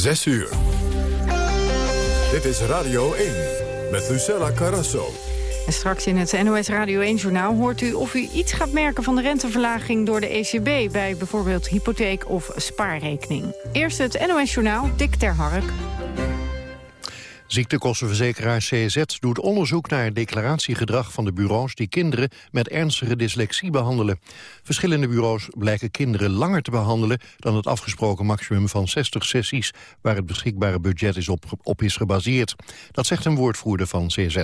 Zes uur. Dit is Radio 1 met Lucella Carrasso. En straks in het NOS Radio 1-journaal hoort u of u iets gaat merken van de renteverlaging door de ECB... bij bijvoorbeeld hypotheek of spaarrekening. Eerst het NOS-journaal, Dick ter Hark. Ziektekostenverzekeraar CZ doet onderzoek naar het declaratiegedrag van de bureaus die kinderen met ernstige dyslexie behandelen. Verschillende bureaus blijken kinderen langer te behandelen dan het afgesproken maximum van 60 sessies waar het beschikbare budget is op, op is gebaseerd. Dat zegt een woordvoerder van CZ.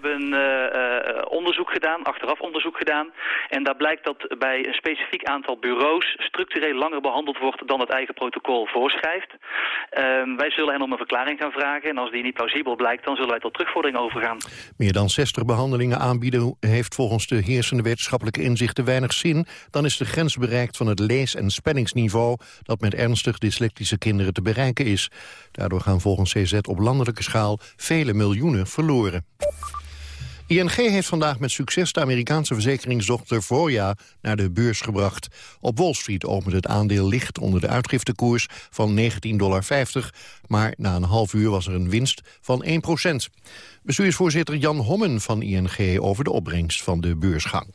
Hebben uh, onderzoek gedaan, achteraf onderzoek gedaan. En daar blijkt dat bij een specifiek aantal bureaus structureel langer behandeld wordt dan het eigen protocol voorschrijft. Uh, wij zullen hen om een verklaring gaan vragen. En als die niet plausibel blijkt, dan zullen wij tot terugvordering overgaan. Meer dan 60 behandelingen aanbieden heeft volgens de heersende wetenschappelijke inzichten weinig zin. Dan is de grens bereikt van het lees- en spanningsniveau dat met ernstig dyslectische kinderen te bereiken is. Daardoor gaan volgens CZ op landelijke schaal vele miljoenen verloren. ING heeft vandaag met succes de Amerikaanse verzekeringsdochter Voya naar de beurs gebracht. Op Wall Street opent het aandeel licht onder de uitgiftekoers van 19,50 dollar. Maar na een half uur was er een winst van 1 procent. Bestuursvoorzitter Jan Hommen van ING over de opbrengst van de beursgang.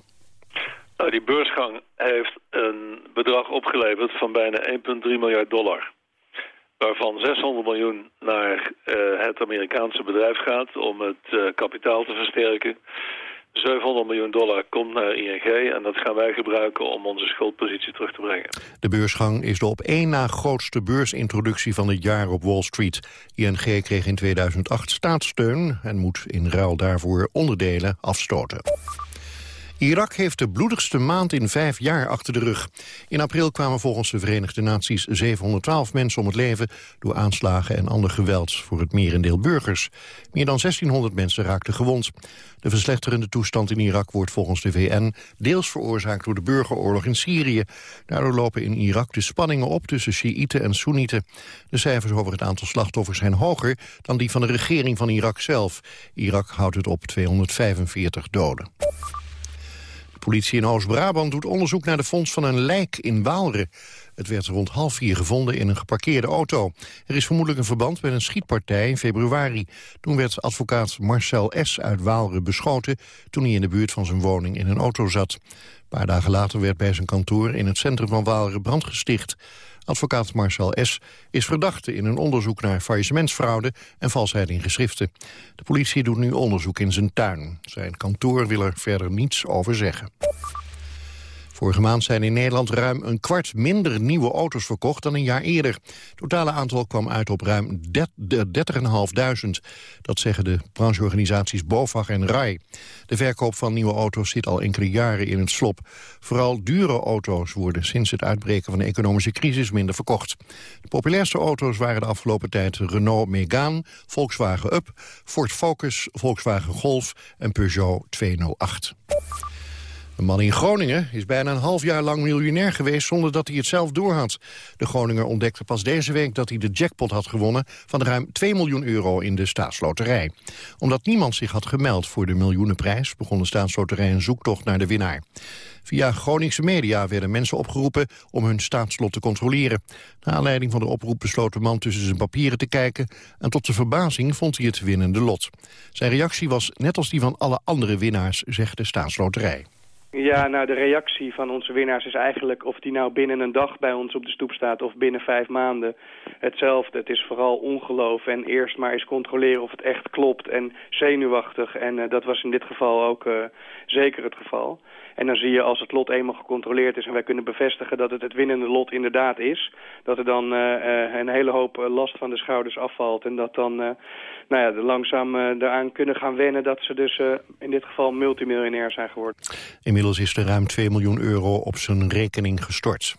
Nou, die beursgang heeft een bedrag opgeleverd van bijna 1,3 miljard dollar waarvan 600 miljoen naar uh, het Amerikaanse bedrijf gaat om het uh, kapitaal te versterken. 700 miljoen dollar komt naar ING en dat gaan wij gebruiken om onze schuldpositie terug te brengen. De beursgang is de op één na grootste beursintroductie van het jaar op Wall Street. ING kreeg in 2008 staatssteun en moet in ruil daarvoor onderdelen afstoten. Irak heeft de bloedigste maand in vijf jaar achter de rug. In april kwamen volgens de Verenigde Naties 712 mensen om het leven... door aanslagen en ander geweld voor het merendeel burgers. Meer dan 1600 mensen raakten gewond. De verslechterende toestand in Irak wordt volgens de VN... deels veroorzaakt door de burgeroorlog in Syrië. Daardoor lopen in Irak de spanningen op tussen Sjiïten en Soenieten. De cijfers over het aantal slachtoffers zijn hoger... dan die van de regering van Irak zelf. Irak houdt het op 245 doden politie in Oost-Brabant doet onderzoek naar de fonds van een lijk in Waalre. Het werd rond half vier gevonden in een geparkeerde auto. Er is vermoedelijk een verband met een schietpartij in februari. Toen werd advocaat Marcel S. uit Waalre beschoten... toen hij in de buurt van zijn woning in een auto zat. Een paar dagen later werd bij zijn kantoor in het centrum van Waalre brand gesticht. Advocaat Marcel S. is verdachte in een onderzoek naar faillissementsfraude en valsheid in geschriften. De politie doet nu onderzoek in zijn tuin. Zijn kantoor wil er verder niets over zeggen. Vorige maand zijn in Nederland ruim een kwart minder nieuwe auto's verkocht dan een jaar eerder. Het totale aantal kwam uit op ruim 30.500. Dat zeggen de brancheorganisaties BOVAG en RAI. De verkoop van nieuwe auto's zit al enkele jaren in het slop. Vooral dure auto's worden sinds het uitbreken van de economische crisis minder verkocht. De populairste auto's waren de afgelopen tijd Renault Megane, Volkswagen Up, Ford Focus, Volkswagen Golf en Peugeot 208. Een man in Groningen is bijna een half jaar lang miljonair geweest zonder dat hij het zelf doorhad. De Groninger ontdekte pas deze week dat hij de jackpot had gewonnen van ruim 2 miljoen euro in de staatsloterij. Omdat niemand zich had gemeld voor de miljoenenprijs begon de staatsloterij een zoektocht naar de winnaar. Via Groningse media werden mensen opgeroepen om hun staatslot te controleren. Na aanleiding van de oproep besloot de man tussen zijn papieren te kijken... en tot zijn verbazing vond hij het winnende lot. Zijn reactie was net als die van alle andere winnaars, zegt de staatsloterij. Ja, nou de reactie van onze winnaars is eigenlijk of die nou binnen een dag bij ons op de stoep staat of binnen vijf maanden hetzelfde. Het is vooral ongeloof en eerst maar eens controleren of het echt klopt en zenuwachtig. En uh, dat was in dit geval ook uh, zeker het geval. En dan zie je als het lot eenmaal gecontroleerd is en wij kunnen bevestigen dat het het winnende lot inderdaad is, dat er dan uh, een hele hoop last van de schouders afvalt en dat dan nou ja, langzaam eraan kunnen gaan wennen dat ze dus in dit geval multimiljonair zijn geworden. Inmiddels is er ruim 2 miljoen euro op zijn rekening gestort.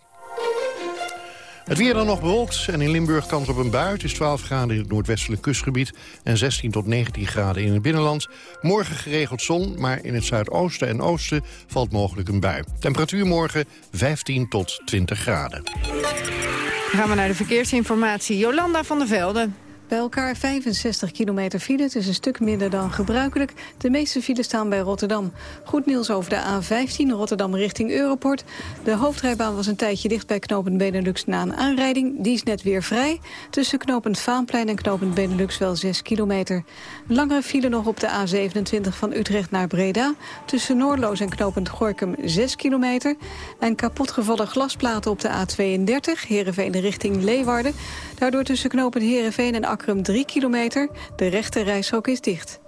Het weer dan nog bewolkt en in Limburg kans op een bui. Het is 12 graden in het noordwestelijk kustgebied en 16 tot 19 graden in het binnenland. Morgen geregeld zon, maar in het zuidoosten en oosten valt mogelijk een bui. Temperatuur morgen 15 tot 20 graden. Dan gaan we naar de verkeersinformatie. Jolanda van der Velde. Bij elkaar 65 kilometer file. Het is een stuk minder dan gebruikelijk. De meeste files staan bij Rotterdam. Goed nieuws over de A15 Rotterdam richting Europort. De hoofdrijbaan was een tijdje dicht bij knooppunt Benelux na een aanrijding. Die is net weer vrij. Tussen knooppunt Vaanplein en knooppunt Benelux wel 6 kilometer. Langere file nog op de A27 van Utrecht naar Breda. Tussen Noordloos en knooppunt Gorkum 6 kilometer. En kapotgevallen glasplaten op de A32 Heerenveen richting Leeuwarden. Daardoor tussen knooppunt Heerenveen en Akrum 3 kilometer. De rechte reishok is dicht.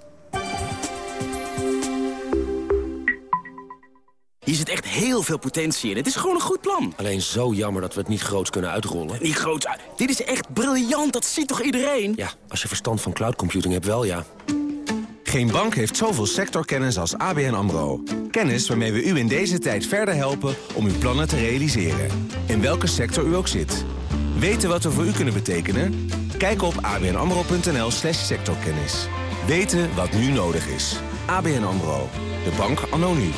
Hier zit echt heel veel potentie in. Het is gewoon een goed plan. Alleen zo jammer dat we het niet groots kunnen uitrollen. Niet groots uit. Dit is echt briljant. Dat ziet toch iedereen? Ja, als je verstand van cloud computing hebt wel, ja. Geen bank heeft zoveel sectorkennis als ABN AMRO. Kennis waarmee we u in deze tijd verder helpen om uw plannen te realiseren. In welke sector u ook zit. Weten wat we voor u kunnen betekenen? Kijk op abnamro.nl slash sectorkennis. Weten wat nu nodig is. ABN AMRO. De bank nu.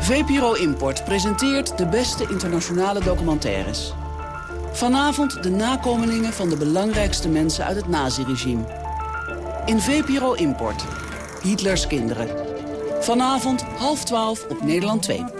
VPRO Import presenteert de beste internationale documentaires. Vanavond de nakomelingen van de belangrijkste mensen uit het naziregime. In VPRO Import. Hitlers kinderen. Vanavond half twaalf op Nederland 2.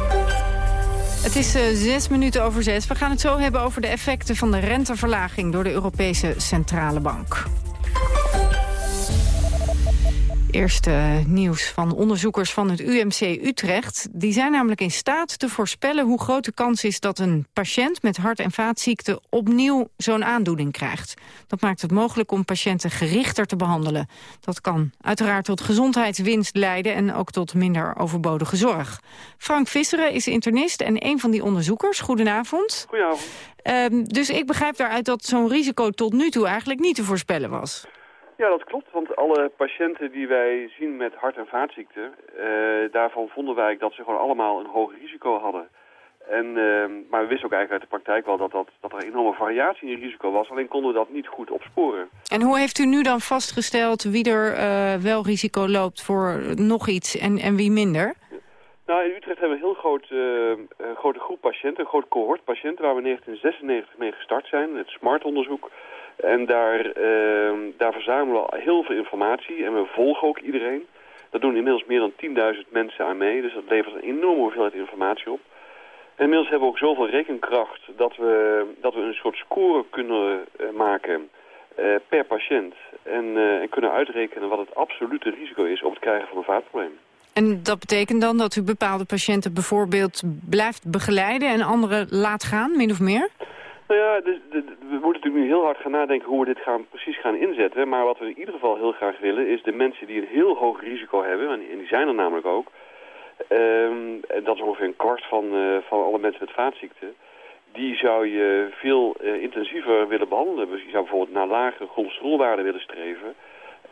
Het is uh, zes minuten over zes. We gaan het zo hebben over de effecten van de renteverlaging... door de Europese Centrale Bank. Eerste nieuws van onderzoekers van het UMC Utrecht. Die zijn namelijk in staat te voorspellen hoe groot de kans is dat een patiënt met hart- en vaatziekten opnieuw zo'n aandoening krijgt. Dat maakt het mogelijk om patiënten gerichter te behandelen. Dat kan uiteraard tot gezondheidswinst leiden en ook tot minder overbodige zorg. Frank Visseren is internist en een van die onderzoekers. Goedenavond. Goedenavond. Um, dus ik begrijp daaruit dat zo'n risico tot nu toe eigenlijk niet te voorspellen was. Ja, dat klopt, want alle patiënten die wij zien met hart- en vaatziekten, uh, daarvan vonden wij dat ze gewoon allemaal een hoog risico hadden. En, uh, maar we wisten ook eigenlijk uit de praktijk wel dat, dat, dat er een enorme variatie in risico was, alleen konden we dat niet goed opsporen. En hoe heeft u nu dan vastgesteld wie er uh, wel risico loopt voor nog iets en, en wie minder? Nou, in Utrecht hebben we een heel groot, een grote groep patiënten, een groot cohort patiënten waar we in 1996 mee gestart zijn, het SMART-onderzoek. En daar, uh, daar verzamelen we heel veel informatie en we volgen ook iedereen. Dat doen inmiddels meer dan 10.000 mensen aan mee, dus dat levert een enorme hoeveelheid informatie op. En inmiddels hebben we ook zoveel rekenkracht dat we, dat we een soort score kunnen uh, maken uh, per patiënt. En, uh, en kunnen uitrekenen wat het absolute risico is op het krijgen van een vaatprobleem. En dat betekent dan dat u bepaalde patiënten bijvoorbeeld blijft begeleiden en anderen laat gaan, min of meer? Nou ja, dus, we moeten natuurlijk nu heel hard gaan nadenken hoe we dit gaan, precies gaan inzetten. Maar wat we in ieder geval heel graag willen is de mensen die een heel hoog risico hebben, en die zijn er namelijk ook. Um, en dat is ongeveer een kwart van, uh, van alle mensen met vaatziekten. Die zou je veel uh, intensiever willen behandelen. Dus je zou bijvoorbeeld naar lage cholesterolwaarden willen streven.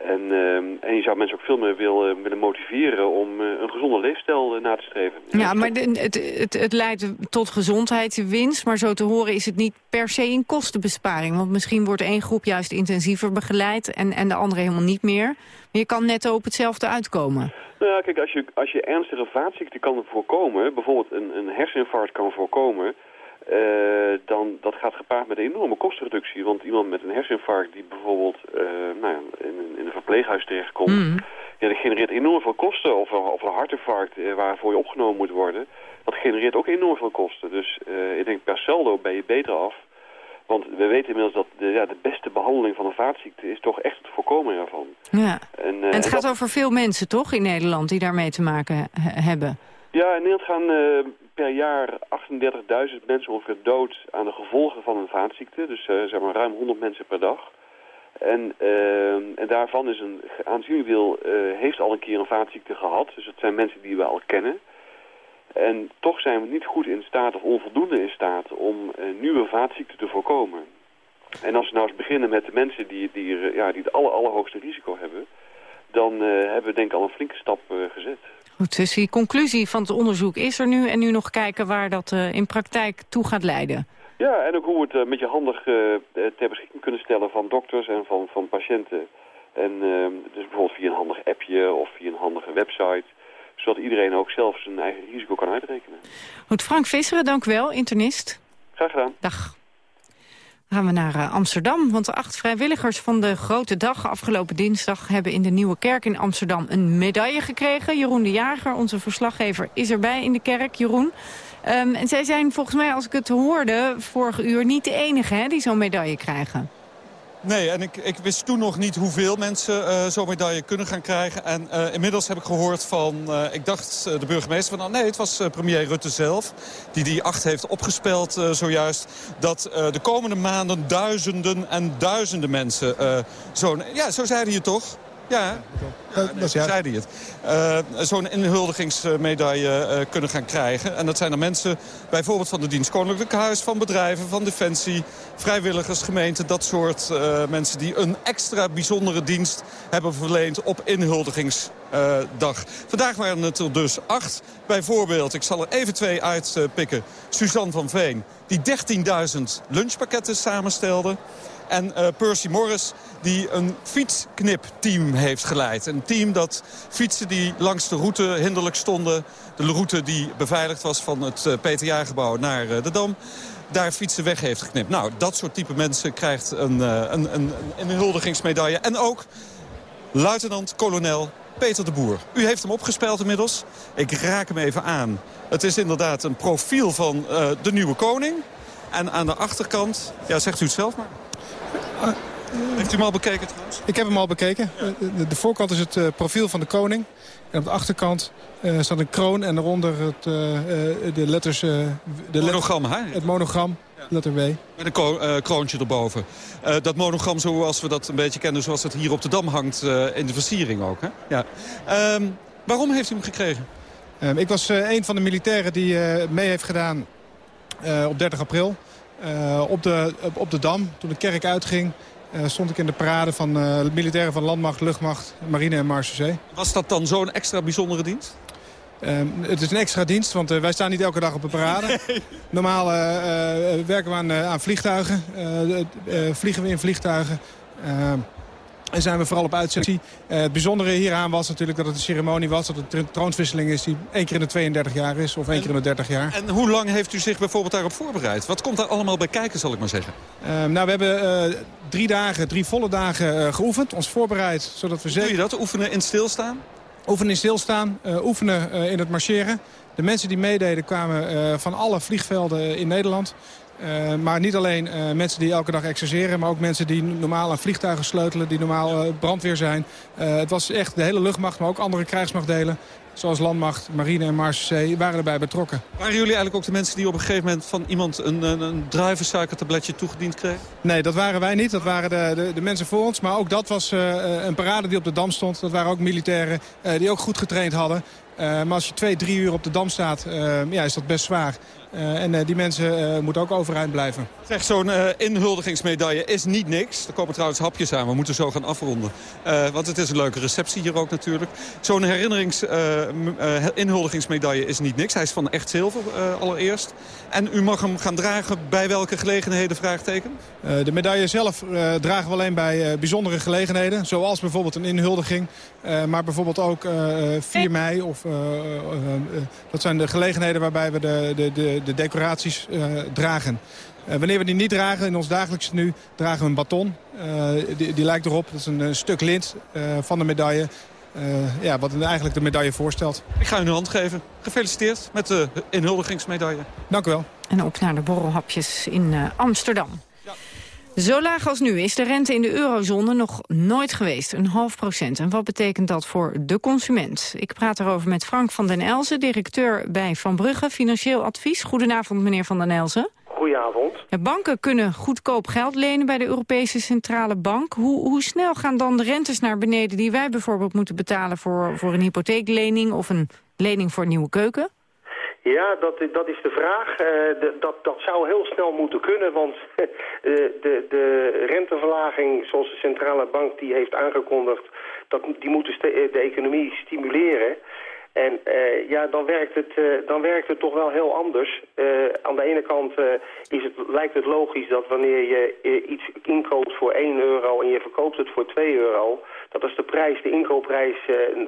En, uh, en je zou mensen ook veel meer willen, willen motiveren om uh, een gezonde leefstijl uh, na te streven. Ja, maar de, het, het, het leidt tot gezondheidswinst, maar zo te horen is het niet per se een kostenbesparing. Want misschien wordt één groep juist intensiever begeleid en, en de andere helemaal niet meer. Maar je kan net op hetzelfde uitkomen. Nou ja, kijk, als je, als je ernstige vaatziekte kan voorkomen, bijvoorbeeld een, een herseninfarct kan voorkomen... Uh, dan dat gaat gepaard met een enorme kostenreductie. Want iemand met een herseninfarct die bijvoorbeeld uh, nou ja, in, in een verpleeghuis terechtkomt... Mm. Ja, dat genereert enorm veel kosten. Of, of een hartinfarct uh, waarvoor je opgenomen moet worden. Dat genereert ook enorm veel kosten. Dus ik denk per saldo ben je beter af. Want we weten inmiddels dat de, ja, de beste behandeling van een vaatziekte is toch echt het voorkomen ervan. Ja. En, en het gaat dat... over veel mensen toch in Nederland die daarmee te maken hebben? Ja, in Nederland gaan per jaar 38.000 mensen ongeveer dood aan de gevolgen van een vaatziekte. Dus uh, zeg maar ruim 100 mensen per dag. En, uh, en daarvan is een aanzienlijk deel uh, heeft al een keer een vaatziekte gehad. Dus het zijn mensen die we al kennen. En toch zijn we niet goed in staat of onvoldoende in staat om nieuwe vaatziekten te voorkomen. En als we nou eens beginnen met de mensen die, die, ja, die het aller, allerhoogste risico hebben... dan hebben we denk ik al een flinke stap gezet. Goed, dus die conclusie van het onderzoek is er nu... en nu nog kijken waar dat in praktijk toe gaat leiden. Ja, en ook hoe we het met je handig ter beschikking kunnen stellen van dokters en van, van patiënten. En ehm, dus bijvoorbeeld via een handig appje of via een handige website zodat iedereen ook zelf zijn eigen risico kan uitrekenen. Goed, Frank Visseren, dank u wel, internist. Graag gedaan. Dag. Gaan we naar uh, Amsterdam, want de acht vrijwilligers van de Grote Dag afgelopen dinsdag hebben in de Nieuwe Kerk in Amsterdam een medaille gekregen. Jeroen de Jager, onze verslaggever, is erbij in de kerk. Jeroen, um, en zij zijn volgens mij, als ik het hoorde, vorige uur niet de enige hè, die zo'n medaille krijgen. Nee, en ik, ik wist toen nog niet hoeveel mensen uh, zo'n medaille kunnen gaan krijgen. En uh, inmiddels heb ik gehoord van, uh, ik dacht de burgemeester van... Nee, het was premier Rutte zelf die die acht heeft opgespeld zojuist... dat de komende maanden duizenden en duizenden mensen zo'n... Ja, zo zei hij het toch? Ja, ja nee, zei hij het. Uh, Zo'n inhuldigingsmedaille uh, kunnen gaan krijgen. En dat zijn dan mensen bijvoorbeeld van de dienst Koninklijk Huis... van bedrijven, van Defensie, vrijwilligers, gemeenten... dat soort uh, mensen die een extra bijzondere dienst hebben verleend... op inhuldigingsdag. Vandaag waren het er dus acht. Bijvoorbeeld, ik zal er even twee uitpikken. Suzanne van Veen, die 13.000 lunchpakketten samenstelde... En Percy Morris die een fietsknipteam heeft geleid. Team dat fietsen die langs de route hinderlijk stonden... de route die beveiligd was van het Peter Jaargebouw naar uh, de Dam daar fietsen weg heeft geknipt. Nou, dat soort type mensen krijgt een, een, een, een huldigingsmedaille. En ook luitenant-kolonel Peter de Boer. U heeft hem opgespeld inmiddels. Ik raak hem even aan. Het is inderdaad een profiel van de nieuwe koning. En aan de achterkant, ja, zegt u het zelf maar. Heeft u hem al bekeken trouwens? Ik heb hem al bekeken. De, de voorkant is het uh, profiel van de koning. En op de achterkant uh, staat een kroon en daaronder het, uh, de letters... de monogram, hè? Het monogram, ja. letter W. Met een ko kroontje erboven. dat monogram zoals we dat een beetje kennen, zoals het hier op de Dam hangt in de versiering ook. Hè? Ja. Um, waarom heeft u hem gekregen? Um, ik was een van de militairen die mee heeft gedaan op 30 april. Uh, op, de, op, de Dam, toen de kerk uitging, stond ik in de parade van uh, militairen van landmacht, luchtmacht, marine en marechaussee. Was dat dan zo'n extra bijzondere dienst? het is een extra dienst, want wij staan niet elke dag op een parade. Nee. Normaal werken we aan, aan vliegtuigen, vliegen we in vliegtuigen. En zijn we vooral op uitzending. Uh, het bijzondere hieraan was natuurlijk dat het een ceremonie was. Dat het een troonswisseling is die één keer in de 32 jaar is. Of één en, keer in de 30 jaar. En hoe lang heeft u zich bijvoorbeeld daarop voorbereid? Wat komt daar allemaal bij kijken, zal ik maar zeggen? Uh, nou, we hebben uh, drie dagen, drie volle dagen geoefend. Ons voorbereid, zodat we zeker... Doe je dat? Oefenen in stilstaan? Oefenen in stilstaan. oefenen in het marcheren. De mensen die meededen kwamen van alle vliegvelden in Nederland. Uh, maar niet alleen uh, mensen die elke dag exerceren... maar ook mensen die normaal aan vliegtuigen sleutelen... die normaal uh, brandweer zijn. het was echt de hele luchtmacht, maar ook andere krijgsmachtdelen... zoals landmacht, marine en marechaussee, waren erbij betrokken. Waren jullie eigenlijk ook de mensen die op een gegeven moment... van iemand een, een, een druivensuikertabletje toegediend kregen? Nee, dat waren wij niet. Dat waren de, de, de mensen voor ons. Maar ook dat was een parade die op de Dam stond. Dat waren ook militairen die ook goed getraind hadden. maar als je twee, drie uur op de Dam staat, ja, is dat best zwaar. Uh, en uh, die mensen uh, moeten ook overeind blijven. Zeg, zo'n inhuldigingsmedaille is niet niks. Er komen trouwens hapjes aan, we moeten zo gaan afronden. want het is een leuke receptie hier ook natuurlijk. Zo'n herinnerings inhuldigingsmedaille is niet niks. Hij is van echt zilver allereerst. En u mag hem gaan dragen bij welke gelegenheden, vraagteken? de medaille zelf dragen we alleen bij bijzondere gelegenheden. Zoals bijvoorbeeld een inhuldiging. maar bijvoorbeeld ook 4 mei. Of, dat zijn de gelegenheden waarbij we de, de, de de, decoraties uh, dragen. Uh, wanneer we die niet dragen, in ons dagelijks nu, dragen we een baton. Uh, die, die, lijkt erop, dat is een, een stuk lint van de medaille. Ja, wat eigenlijk de medaille voorstelt. Ik ga u een hand geven. Gefeliciteerd met de inhuldigingsmedaille. Dank u wel. En op naar de borrelhapjes in Amsterdam. Zo laag als nu is de rente in de eurozone nog nooit geweest, een half procent. En wat betekent dat voor de consument? Ik praat erover met Frank van den Elzen, directeur bij Van Brugge Financieel Advies. Goedenavond, meneer van den Elzen. Goedenavond. Banken kunnen goedkoop geld lenen bij de Europese Centrale Bank. Hoe, hoe snel gaan dan de rentes naar beneden die wij bijvoorbeeld moeten betalen voor, voor een hypotheeklening of een lening voor een nieuwe keuken? Ja, dat, dat is de vraag. de, dat, dat zou heel snel moeten kunnen, want de, de, de renteverlaging zoals de centrale bank die heeft aangekondigd, dat, die moeten de economie stimuleren. En uh, ja, dan werkt, het, uh, dan werkt het toch wel heel anders. Uh, aan de ene kant is het, lijkt het logisch dat wanneer je iets inkoopt voor 1 euro en je verkoopt het voor 2 euro... dat als de prijs, de inkoopprijs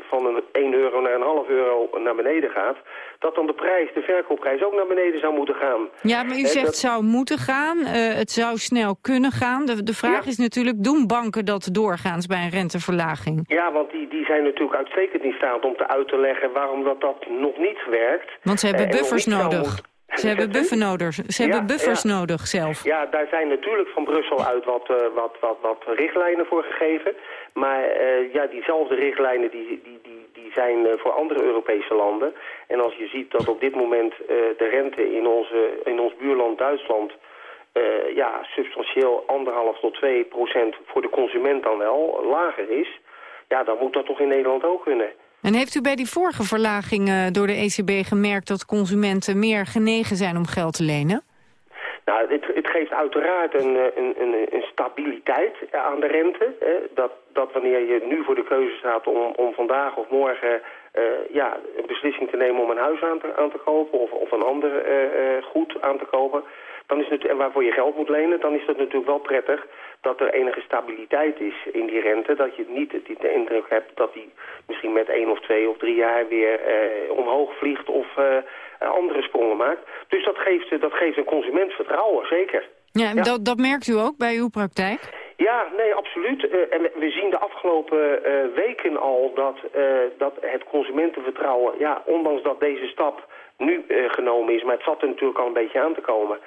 van een 1 euro naar een half euro naar beneden gaat... dat dan de prijs, de verkoopprijs ook naar beneden zou moeten gaan. Ja, maar u zegt dat... zou moeten gaan, het zou snel kunnen gaan. De, de vraag is natuurlijk, doen banken dat doorgaans bij een renteverlaging? Ja, want die, die zijn natuurlijk uitstekend in staat om te uit te leggen waarom dat, dat nog niet werkt. Want ze hebben buffers nodig. Ze hebben, buffer nodig. Ze hebben buffers nodig zelf. Ja, daar zijn natuurlijk van Brussel uit wat, uh, wat, wat, wat richtlijnen voor gegeven. Maar uh, ja, diezelfde richtlijnen die, die, die, die zijn uh, voor andere Europese landen. En als je ziet dat op dit moment de rente in, onze, in ons buurland Duitsland... ja, substantieel anderhalf tot 2 procent voor de consument dan wel lager is... ja, dan moet dat toch in Nederland ook kunnen. En heeft u bij die vorige verlaging door de ECB gemerkt... dat consumenten meer genegen zijn om geld te lenen? Nou, het, het geeft uiteraard een, eh, een, een, stabiliteit aan de rente. Hè? Dat, dat wanneer je nu voor de keuze staat om, om vandaag of morgen uh, ja, een beslissing te nemen om een huis aan te, kopen of, of een ander goed aan te kopen, dan is het, en waarvoor je geld moet lenen, dan is dat natuurlijk wel prettig dat er enige stabiliteit is in die rente. Dat je niet de indruk hebt dat die misschien met één of twee of drie jaar weer eh, omhoog vliegt of eh, andere sprongen maakt. Dus dat geeft, dat geeft een consument vertrouwen, zeker. Ja, ja. Dat, dat merkt u ook bij uw praktijk? Ja, nee, absoluut. Uh, en we zien de afgelopen uh, weken al dat, uh, dat het consumentenvertrouwen, ja, ondanks dat deze stap nu genomen is, maar het zat er natuurlijk al een beetje aan te komen,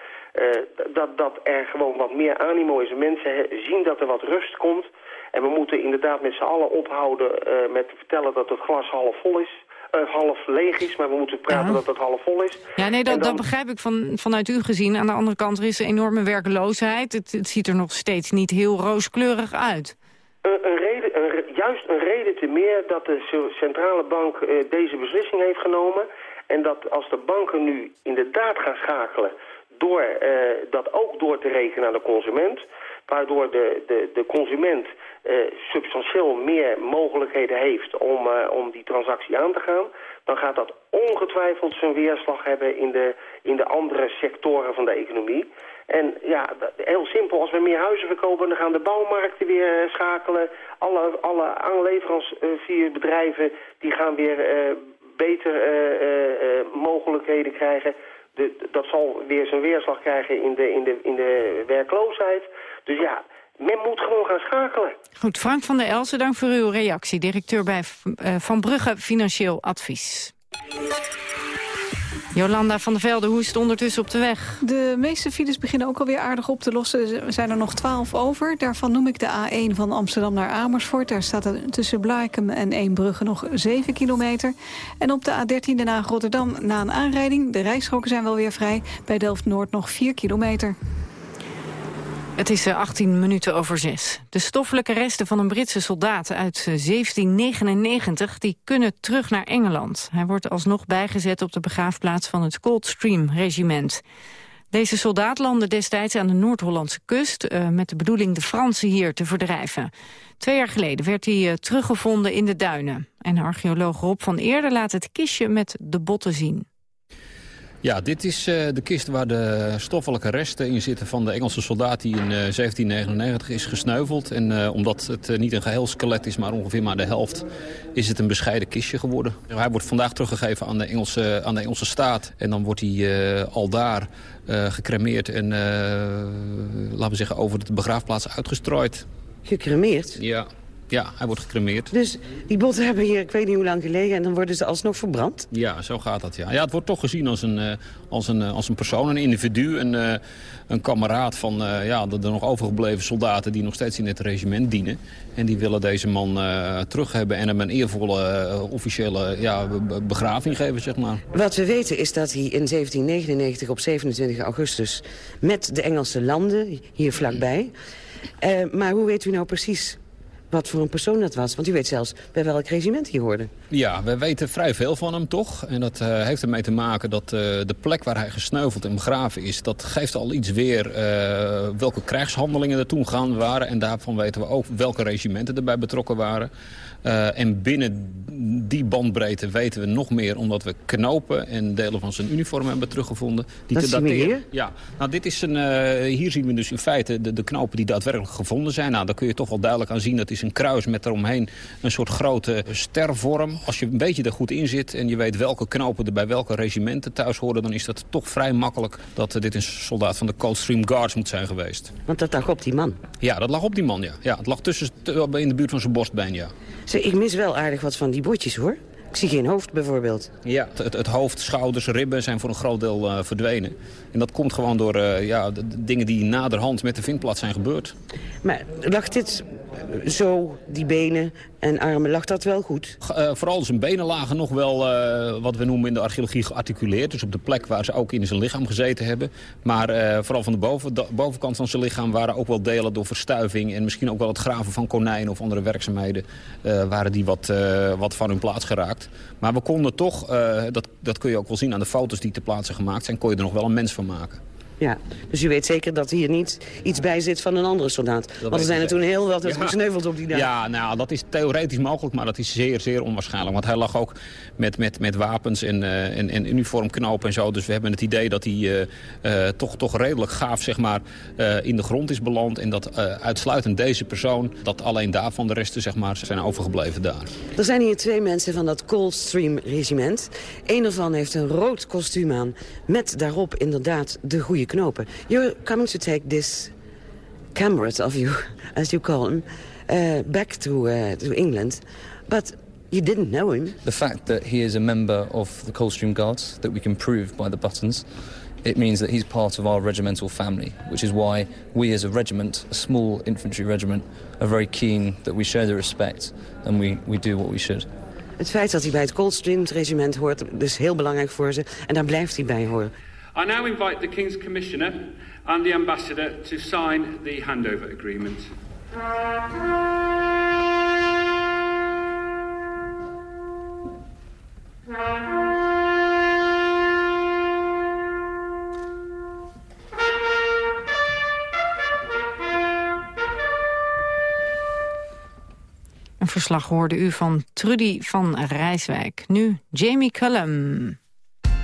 dat, dat er gewoon wat meer animo is. Mensen zien dat er wat rust komt. En we moeten inderdaad met z'n allen ophouden uh, met te vertellen dat het glas half vol is. Uh, half leeg is, maar we moeten praten dat het half vol is. Ja, nee, dat, dan... dat begrijp ik van, vanuit u gezien. Aan de andere kant, er is een enorme werkeloosheid. Het, het ziet er nog steeds niet heel rooskleurig uit. Een, een reden, een, juist een reden te meer dat de centrale bank uh, deze beslissing heeft genomen. En dat als de banken nu inderdaad gaan schakelen door uh, dat ook door te rekenen aan de consument, waardoor de, de, de consument uh, substantieel meer mogelijkheden heeft om, uh, om die transactie aan te gaan, dan gaat dat ongetwijfeld zijn weerslag hebben in de, in de andere sectoren van de economie. En ja, heel simpel, als we meer huizen verkopen, dan gaan de bouwmarkten weer schakelen. Alle, alle aanleveranciebedrijven die gaan weer beter mogelijkheden krijgen de, dat zal weer zijn weerslag krijgen in de, in, de, in de werkloosheid. Dus ja, men moet gewoon gaan schakelen. Goed, Frank van der Elsen, dank voor uw reactie. Directeur bij uh, Van Brugge Financieel Advies. Jolanda van der Velde, hoe is het ondertussen op de weg? De meeste files beginnen ook alweer aardig op te lossen. Er zijn er nog twaalf over. Daarvan noem ik de A1 van Amsterdam naar Amersfoort. Daar staat er tussen Blaakem en Eembrugge nog 7 kilometer. En op de A13 daarna Rotterdam na een aanrijding. De rijstroken zijn wel weer vrij. Bij Delft-Noord nog 4 kilometer. Het is 18 eh, minuten over zes. De stoffelijke resten van een Britse soldaat uit 1799... Eh, die kunnen terug naar Engeland. Hij wordt alsnog bijgezet op de begraafplaats van het Coldstream-regiment. Deze soldaat landde destijds aan de Noord-Hollandse kust... Uh, met de bedoeling de Fransen hier te verdrijven. Twee jaar geleden werd hij teruggevonden in de duinen. En archeoloog Rob van Eerder laat het kistje met de botten zien. Ja, dit is uh, de kist waar de stoffelijke resten in zitten van de Engelse soldaat die in uh, 1799 is gesneuveld. En uh, omdat het niet een geheel skelet is, maar ongeveer maar de helft, is het een bescheiden kistje geworden. Hij wordt vandaag teruggegeven aan de Engelse, aan de Engelse staat. En dan wordt hij al daar gecremeerd en, laten we zeggen, over de begraafplaats uitgestrooid. Gecremeerd? Ja. Ja, hij wordt gecremeerd. Dus die botten hebben hier, ik weet niet hoe lang gelegen... en dan worden ze alsnog verbrand? Ja, zo gaat dat, ja. Ja, het wordt toch gezien als een, uh, als een, uh, als een persoon, een individu... een, uh, een kameraad van ja, de, de, nog overgebleven soldaten... die nog steeds in het regiment dienen. En die willen deze man terug hebben... en hem een eervolle officiële ja, begraving geven, zeg maar. Wat we weten is dat hij in 1799 op 27 augustus... met de Engelse landen, hier vlakbij... maar hoe weet u nou precies wat voor een persoon dat was. Want u weet zelfs bij welk regiment hij hoorde. Ja, we weten vrij veel van hem toch. En dat uh, heeft ermee te maken dat uh, de plek waar hij gesneuveld en begraven is... dat geeft al iets weer uh, welke krijgshandelingen er toen gaan waren. En daarvan weten we ook welke regimenten erbij betrokken waren. Uh, en binnen die bandbreedte weten we nog meer... omdat we knopen en delen van zijn uniform hebben teruggevonden. Die dat te dateren. Hier? Ja, nou, dit is een, uh, hier zien we dus in feite de, de knopen die daadwerkelijk gevonden zijn. Nou, daar kun je toch wel duidelijk aan zien. Dat is een kruis met eromheen een soort grote stervorm. Als je een beetje er goed in zit en je weet welke knopen er bij welke regimenten thuis horen... dan is dat toch vrij makkelijk dat uh, dit een soldaat van de Coldstream Guards moet zijn geweest. Want dat lag op die man? Ja, dat lag op die man, ja. ja het lag tussen, in de buurt van zijn borstbeen, ja. Ik mis wel aardig wat van die bordjes, hoor. Ik zie geen hoofd bijvoorbeeld. Ja, het, het hoofd, schouders, ribben zijn voor een groot deel uh, verdwenen. En dat komt gewoon door uh, ja, de, de dingen die naderhand met de vindplaats zijn gebeurd. Maar lag dit zo, die benen en armen, lag dat wel goed? Uh, vooral zijn benen lagen nog wel, uh, wat we noemen in de archeologie, gearticuleerd. Dus op de plek waar ze ook in zijn lichaam gezeten hebben. Maar uh, vooral van de, boven, de, bovenkant van zijn lichaam waren ook wel delen door verstuiving... en misschien ook wel het graven van konijnen of andere werkzaamheden... waren die wat, wat van hun plaats geraakt. Maar we konden toch, dat, dat kun je ook wel zien aan de foto's die ter plaatse gemaakt zijn... kon je er nog wel een mens van maken. Ja, dus u weet zeker dat hier niet iets bij zit van een andere soldaat. Dat Want er zijn er toen heel wat ja. gesneuveld op die dag. Ja, nou, dat is theoretisch mogelijk, maar dat is zeer, zeer onwaarschijnlijk. Want hij lag ook met, met, met wapens en, uh, en, en uniformknopen en zo. Dus we hebben het idee dat hij uh, uh, toch, toch redelijk gaaf zeg maar, in de grond is beland. En dat uitsluitend deze persoon, dat alleen daarvan de resten zeg maar, zijn overgebleven daar. Er zijn hier twee mensen van dat Coldstream regiment. Eén ervan heeft een rood kostuum aan met daarop inderdaad de goede knopen. You're coming to take this camarade of you, as you call him, uh, back to, uh, to England. But you didn't know him. The fact that he is a member of the Coldstream Guards, that we can prove by the buttons, it means that he's part of our regimental family, which is why we as a regiment, a small infantry regiment, are very keen that we show the respect and we, we do what we should. Het feit dat hij bij het Coldstream regiment hoort, is heel belangrijk voor ze. En daar blijft hij bij horen. I now invite the King's Commissioner and the Ambassador to sign the handover agreement. Een verslag hoorde u van Trudy van Rijswijk. Nu Jamie Cullum.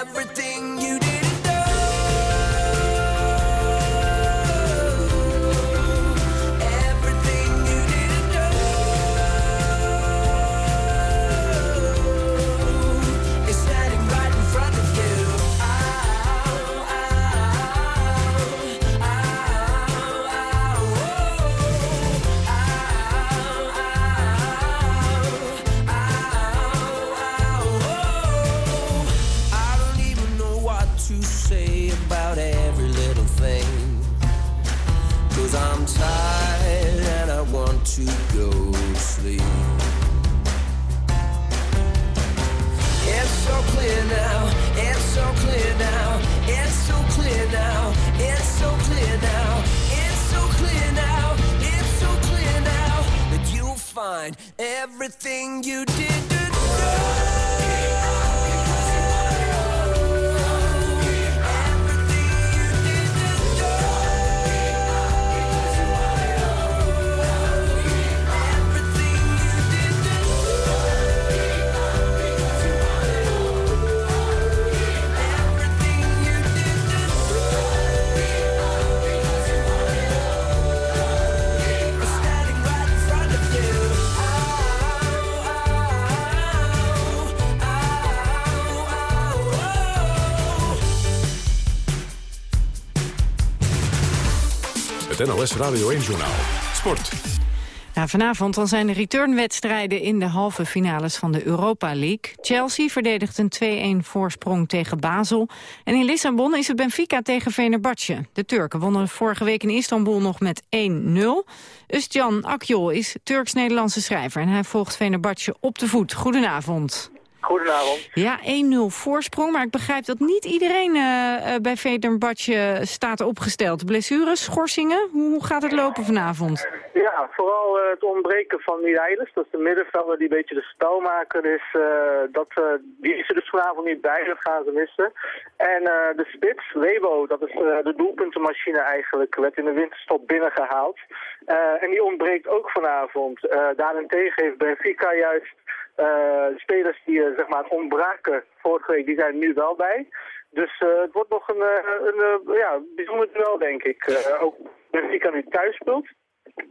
everything you didn't everything you didn't Het NOS Radio 1-journaal. Sport. Vanavond dan zijn de returnwedstrijden in de halve finales van de Europa League. Chelsea verdedigt een 2-1 voorsprong tegen Basel. En in Lissabon is het Benfica tegen Venerbatje. De Turken wonnen vorige week in Istanbul nog met 1-0. Ustjan Akjol is Turks-Nederlandse schrijver... en hij volgt Venerbatje op de voet. Goedenavond. Goedenavond. Ja, 1-0 voorsprong, maar ik begrijp dat niet iedereen uh, bij Vedenbadje staat opgesteld. Blessures, schorsingen, hoe gaat het lopen vanavond? Ja, vooral uh, het ontbreken van Mireilis, dat is de middenvelder die een beetje de spelmaker is. Uh, dat, die is er dus vanavond niet bij, dat gaan ze missen. En de spits, Lebo, dat is de doelpuntenmachine eigenlijk, werd in de winterstop binnengehaald. en die ontbreekt ook vanavond. daarentegen heeft Benfica juist spelers die uh, zeg maar ontbraken vorige week, die zijn nu wel bij. Dus uh, het wordt nog een, een ja, bijzonder duel, denk ik. ook Benfica nu thuis speelt.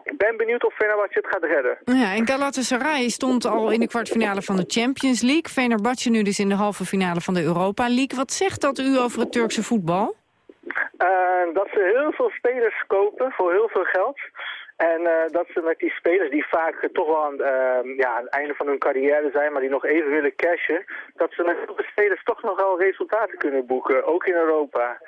Ik ben benieuwd of Fenerbahce het gaat redden. Ja, en Galatasaray stond al in de kwartfinale van de Champions League. Fenerbahce nu dus in de halve finale van de Europa League. Wat zegt dat u over het Turkse voetbal? dat ze heel veel spelers kopen voor heel veel geld. En uh, dat ze met die spelers die vaak toch wel aan, uh, ja, aan het einde van hun carrière zijn, maar die nog even willen cashen, dat ze met de spelers toch nog wel resultaten kunnen boeken, ook in Europa.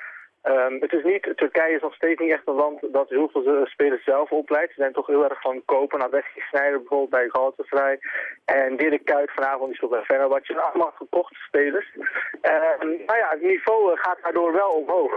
Um, het is niet, Turkije is nog steeds niet echt een land dat heel veel spelers zelf opleidt. Ze zijn toch heel erg van kopen naar Wesley bijvoorbeeld bij Galatasaray. En Dirk Kuyt vanavond is bij Fenerbahce. zijn allemaal gekochte spelers. Um, ja, het niveau eh, gaat daardoor wel omhoog.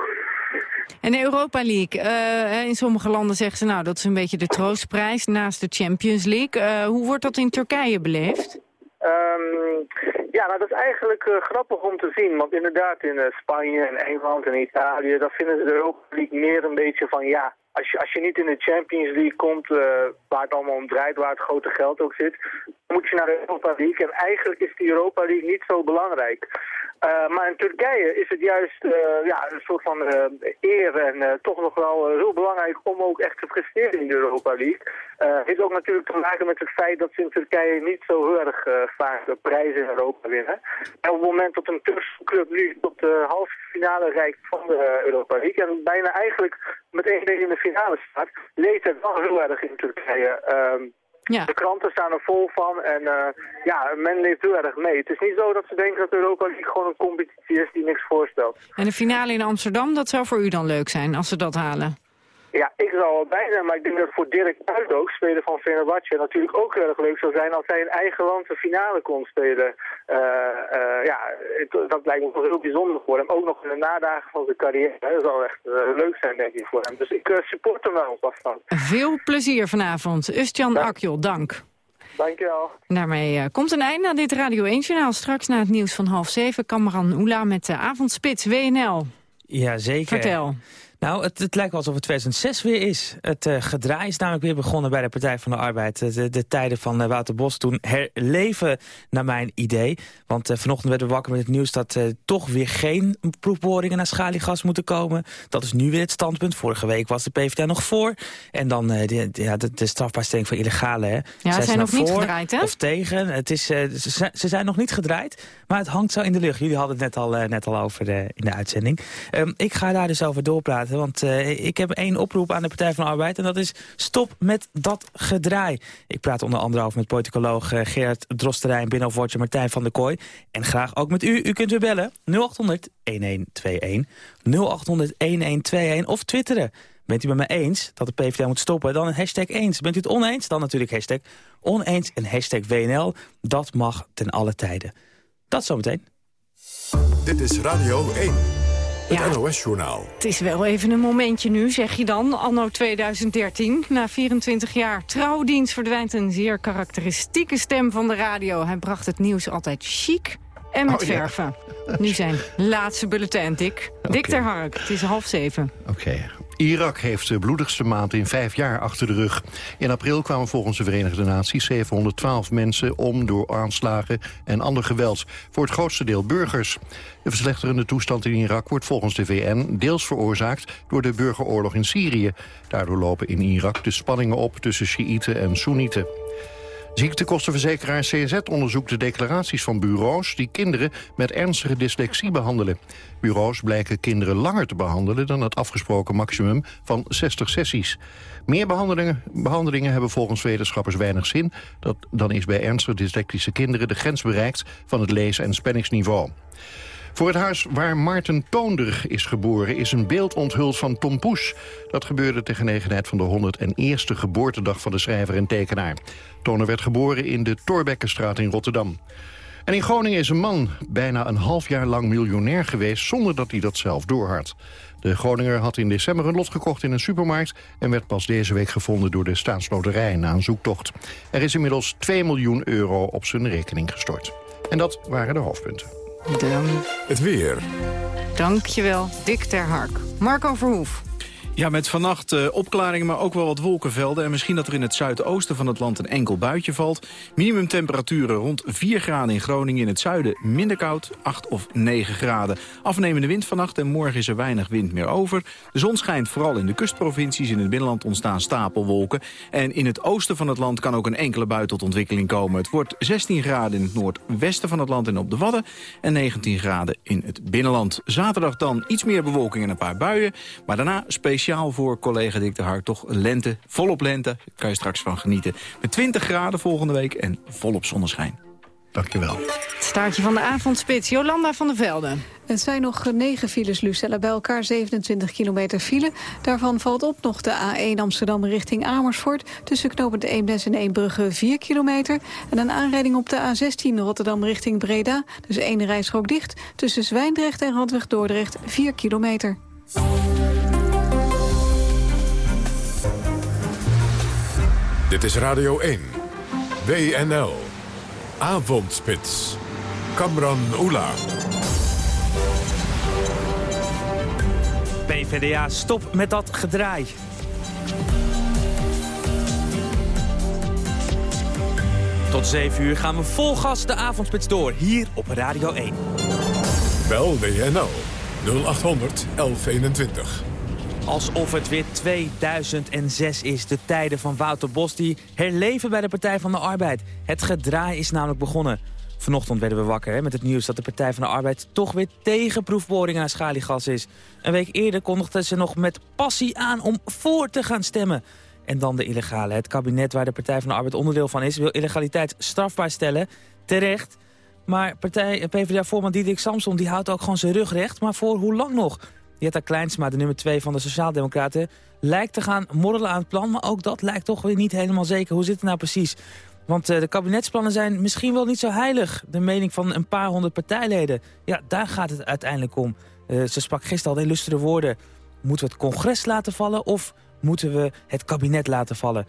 En de Europa League, uh, in sommige landen zeggen ze nou dat is een beetje de troostprijs naast de Champions League. Uh, hoe wordt dat in Turkije beleefd? Um, ja, nou, dat is eigenlijk uh, grappig om te zien. Want inderdaad, in uh, Spanje en Engeland en Italië... daar vinden ze de Europa League meer een beetje van... ja, als je, als je niet in de Champions League komt... Uh, waar het allemaal om draait, waar het grote geld ook zit... moet je naar de Europa League. En eigenlijk is die Europa League niet zo belangrijk. Uh, maar in Turkije is het juist uh, ja, een soort van uh, eer en toch nog wel heel belangrijk om ook echt te presteren in de Europa League. heeft ook natuurlijk te maken met het feit dat ze in Turkije niet zo heel erg vaak de prijzen in Europa winnen. En op het moment dat een Turkse club nu tot de halve finale reikt van de Europa League en bijna eigenlijk met één in de finale staat, leed het wel heel erg in Turkije. Ja. De kranten staan er vol van en uh, ja, men leeft heel erg mee. Het is niet zo dat ze denken dat Europa League gewoon een competitie is die niks voorstelt. En de finale in Amsterdam, dat zou voor u dan leuk zijn als ze dat halen? Ja, ik zou er bij zijn, maar ik denk dat voor Dirk Kuyt ook, speler van Fenerbahce, natuurlijk ook heel erg leuk zou zijn als hij in eigen land de finale kon spelen. Uh, uh, ja, het, dat lijkt me wel heel bijzonder voor hem. Ook nog in de nadagen van zijn carrière. Dat zou echt uh, leuk zijn, denk ik, voor hem. Dus ik support hem wel vast van. Veel plezier vanavond. Ustjan ja. Akjol, dank. Dankjewel. Daarmee komt een einde aan dit Radio 1-journaal. Straks na het nieuws van half zeven, Cameron Oela met de avondspits WNL. Ja, zeker. Vertel. Nou, het, het, lijkt wel alsof het 2006 weer is. Het uh, gedraai is namelijk weer begonnen bij de Partij van de Arbeid. De, de tijden van uh, Wouter Bos toen herleven naar mijn idee. Want uh, vanochtend werden we wakker met het nieuws dat toch weer geen proefboringen naar schaliegas moeten komen. Dat is nu weer het standpunt. Vorige week was de PvdA nog voor. En dan de, ja, de, de strafbaarstelling van illegale. Hè. Ja, ze zijn nog niet gedraaid, hè? Of tegen. Het is, ze, ze, zijn nog niet gedraaid, maar het hangt zo in de lucht. Jullie hadden het net al, net al over in de uitzending. Um, ik ga daar dus over doorpraten want uh, ik heb één oproep aan de Partij van de Arbeid... en dat is stop met dat gedraai. Ik praat onder andere over met politicoloog uh, Gerard Drosterijn... binnenhoofdwoordje Martijn van der Kooi. En graag ook met u. U kunt weer bellen 0800 1121. 0800 1121 of twitteren Bent u met me eens dat de PvdA moet stoppen, dan een hashtag eens. Bent u het oneens, dan natuurlijk hashtag oneens en hashtag WNL. Dat mag ten alle tijden. Dat zometeen. Dit is Radio 1. Het NOS-journaal. Het is wel even een momentje nu, zeg je dan, anno 2013. Na 24 jaar trouwdienst verdwijnt een zeer karakteristieke stem van de radio. Hij bracht het nieuws altijd chic en met Oh, ja. verven. Nu zijn laatste bulletin, Dick. Dick ter Hark, het is half zeven. Oké. Irak heeft de bloedigste maand in vijf jaar achter de rug. In april kwamen volgens de Verenigde Naties 712 mensen om door aanslagen en ander geweld. Voor het grootste deel burgers. De verslechterende toestand in Irak wordt volgens de VN deels veroorzaakt door de burgeroorlog in Syrië. Daardoor lopen in Irak de spanningen op tussen Sjiïten en Soenieten. Ziektekostenverzekeraar CZ onderzoekt de declaraties van bureaus... die kinderen met ernstige dyslexie behandelen. Bureaus blijken kinderen langer te behandelen... dan het afgesproken maximum van 60 sessies. Meer behandelingen, hebben volgens wetenschappers weinig zin... Dat, dan is bij ernstig dyslectische kinderen de grens bereikt... van het lezen- en spanningsniveau. Voor het huis waar Maarten Toonder is geboren... is een beeld onthuld van Tom Poes. Dat gebeurde ter gelegenheid van de 101ste geboortedag van de schrijver en tekenaar. Toonder werd geboren in de Torbekkenstraat in Rotterdam. En in Groningen is een man bijna een half jaar lang miljonair geweest... zonder dat hij dat zelf doorhad. De Groninger had in december een lot gekocht in een supermarkt... en werd pas deze week gevonden door de staatsloterij na een zoektocht. Er is inmiddels 2 miljoen euro op zijn rekening gestort. En dat waren de hoofdpunten. Dan, Het weer. dankjewel, Dick ter Hark. Marco Verhoef. Ja, met vannacht eh, opklaringen, maar ook wel wat wolkenvelden. En misschien dat er in het zuidoosten van het land een enkel buitje valt. Minimumtemperaturen rond 4 graden in Groningen. In het zuiden minder koud, 8 of 9 graden. Afnemende wind vannacht en morgen is er weinig wind meer over. De zon schijnt vooral in de kustprovincies. In het binnenland ontstaan stapelwolken. En in het oosten van het land kan ook een enkele bui tot ontwikkeling komen. Het wordt 16 graden in het noordwesten van het land en op de Wadden. En 19 graden in het binnenland. Zaterdag dan iets meer bewolking en een paar buien. Maar daarna speciaal voor collega Dick de Hart toch lente, volop lente. Daar kan je straks van genieten. Met 20 graden volgende week en volop zonneschijn. Dankjewel. Het staartje van de avondspits, Jolanda van der Velde. Het zijn nog negen files, Lucella, bij elkaar 27 kilometer file. Daarvan valt op nog de A1 Amsterdam richting Amersfoort... tussen knooppunt Eemnes en Eembrugge 4 kilometer. En een aanrijding op de A16 Rotterdam richting Breda. Dus één rijstrook dicht. Tussen Zwijndrecht en Randweg Dordrecht 4 kilometer. Dit is Radio 1. WNL. Avondspits. Kamran Oela. PvdA, stop met dat gedraai. Tot 7 uur gaan we vol gas de avondspits door, hier op Radio 1. Bel WNL. 0800 1121. Alsof het weer 2006 is. De tijden van Wouter Bos die herleven bij de Partij van de Arbeid. Het gedraai is namelijk begonnen. Vanochtend werden we wakker met het nieuws dat de Partij van de Arbeid... toch weer tegen proefboringen naar schaliegas is. Een week eerder kondigden ze nog met passie aan om voor te gaan stemmen. En dan de illegale. Het kabinet waar de Partij van de Arbeid onderdeel van is... wil illegaliteit strafbaar stellen. Terecht. Maar PvdA-voorman Diederik Samson die houdt ook gewoon zijn rug recht. Maar voor hoe lang nog? Jetta Kleinsma, de nummer 2 van de Sociaaldemocraten... lijkt te gaan morrelen aan het plan, maar ook dat lijkt toch weer niet helemaal zeker. Hoe zit het nou precies? Want uh, de kabinetsplannen zijn misschien wel niet zo heilig. De mening van een paar honderd partijleden. Ja, daar gaat het uiteindelijk om. Uh, ze sprak gisteren al de illustere woorden. Moeten we het congres laten vallen of moeten we het kabinet laten vallen?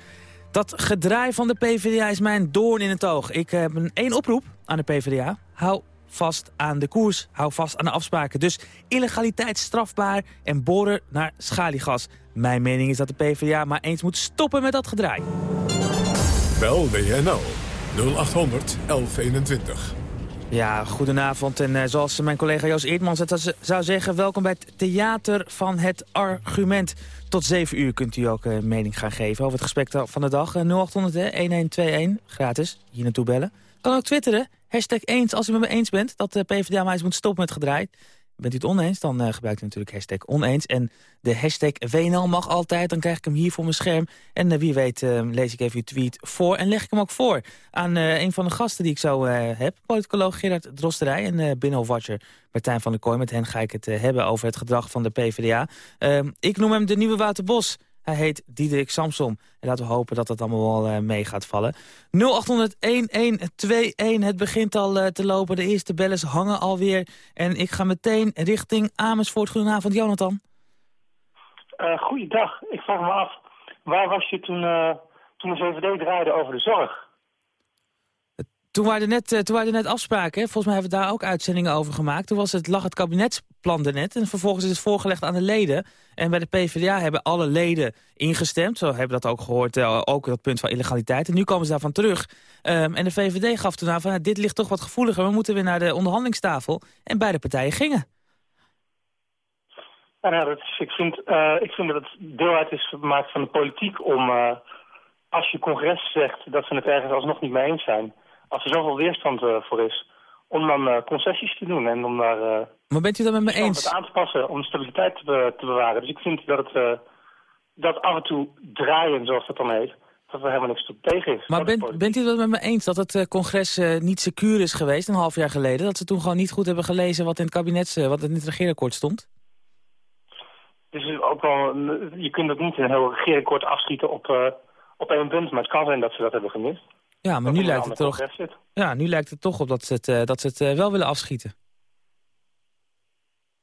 Dat gedraai van de PvdA is mijn doorn in het oog. Ik heb een één oproep aan de PvdA. Hou vast aan de koers. Hou vast aan de afspraken. Dus illegaliteit strafbaar en boren naar schaliegas. Mijn mening is dat de PvdA maar eens moet stoppen met dat gedraai. Bel WNL 0800 1121. Ja, goedenavond. En uh, zoals mijn collega Joost Eertmans het zou zeggen... welkom bij het Theater van het Argument. Tot 7 uur kunt u ook uh, mening gaan geven over het gesprek van de dag. Uh, 0800 1121, gratis, hier naartoe bellen. Kan ook twitteren, hashtag eens als u het me eens bent... dat de PvdA maar eens moet stoppen met gedraaid. Bent u het oneens, dan uh, gebruikt u natuurlijk hashtag oneens. En de hashtag WNL mag altijd, dan krijg ik hem hier voor mijn scherm. En uh, wie weet uh, lees ik even uw tweet voor en leg ik hem ook voor... aan een van de gasten die ik zo heb. Politicoloog Gerard Drosterij en Binnenhofwatcher Martijn van der Kooi. Met hen ga ik het hebben over het gedrag van de PvdA. Ehm, ik noem hem de nieuwe Wouter Bos... Hij heet Diederik Samsom. En laten we hopen dat het allemaal wel uh, mee gaat vallen. 0800-1121. Het begint al uh, te lopen. De eerste bellen hangen alweer. En ik ga meteen richting Amersfoort. Goedenavond, Jonathan. Uh, goeiedag. Ik vraag me af, waar was je toen, toen de VVD draaide over de zorg? Toen waren er net, toen waren er net afspraken. Volgens mij hebben we daar ook uitzendingen over gemaakt. Toen was het, lag het kabinetsplan er net. En vervolgens is het voorgelegd aan de leden. En bij de PvdA hebben alle leden ingestemd. Zo hebben we dat ook gehoord, uh, ook dat punt van illegaliteit. En nu komen ze daarvan terug. Um, en de VVD gaf toen aan van, dit ligt toch wat gevoeliger. We moeten weer naar de onderhandelingstafel. En beide partijen gingen. Nou, ik, vind, uh, ik vind dat het deel uit is gemaakt van de politiek om... Als je congres zegt dat ze het ergens alsnog niet mee eens zijn... als er zoveel weerstand voor is om dan uh, concessies te doen en om daar... Uh, maar bent u dat met me eens? aan te passen om stabiliteit te, te, bewaren. Dus ik vind dat het dat af en toe draaien, zoals dat dan heet, dat er helemaal niks tegen is. Maar bent, bent u dat met me eens dat het congres niet secuur is geweest een half jaar geleden? Dat ze toen gewoon niet goed hebben gelezen wat in het kabinet, wat in het regeerakkoord stond? Dus ook wel, je kunt het niet in een heel regeerakkoord afschieten op, op één punt, maar het kan zijn dat ze dat hebben gemist. Ja, maar nu lijkt, het toch, ja, nu lijkt het toch op dat ze het, uh, dat ze het uh, wel willen afschieten.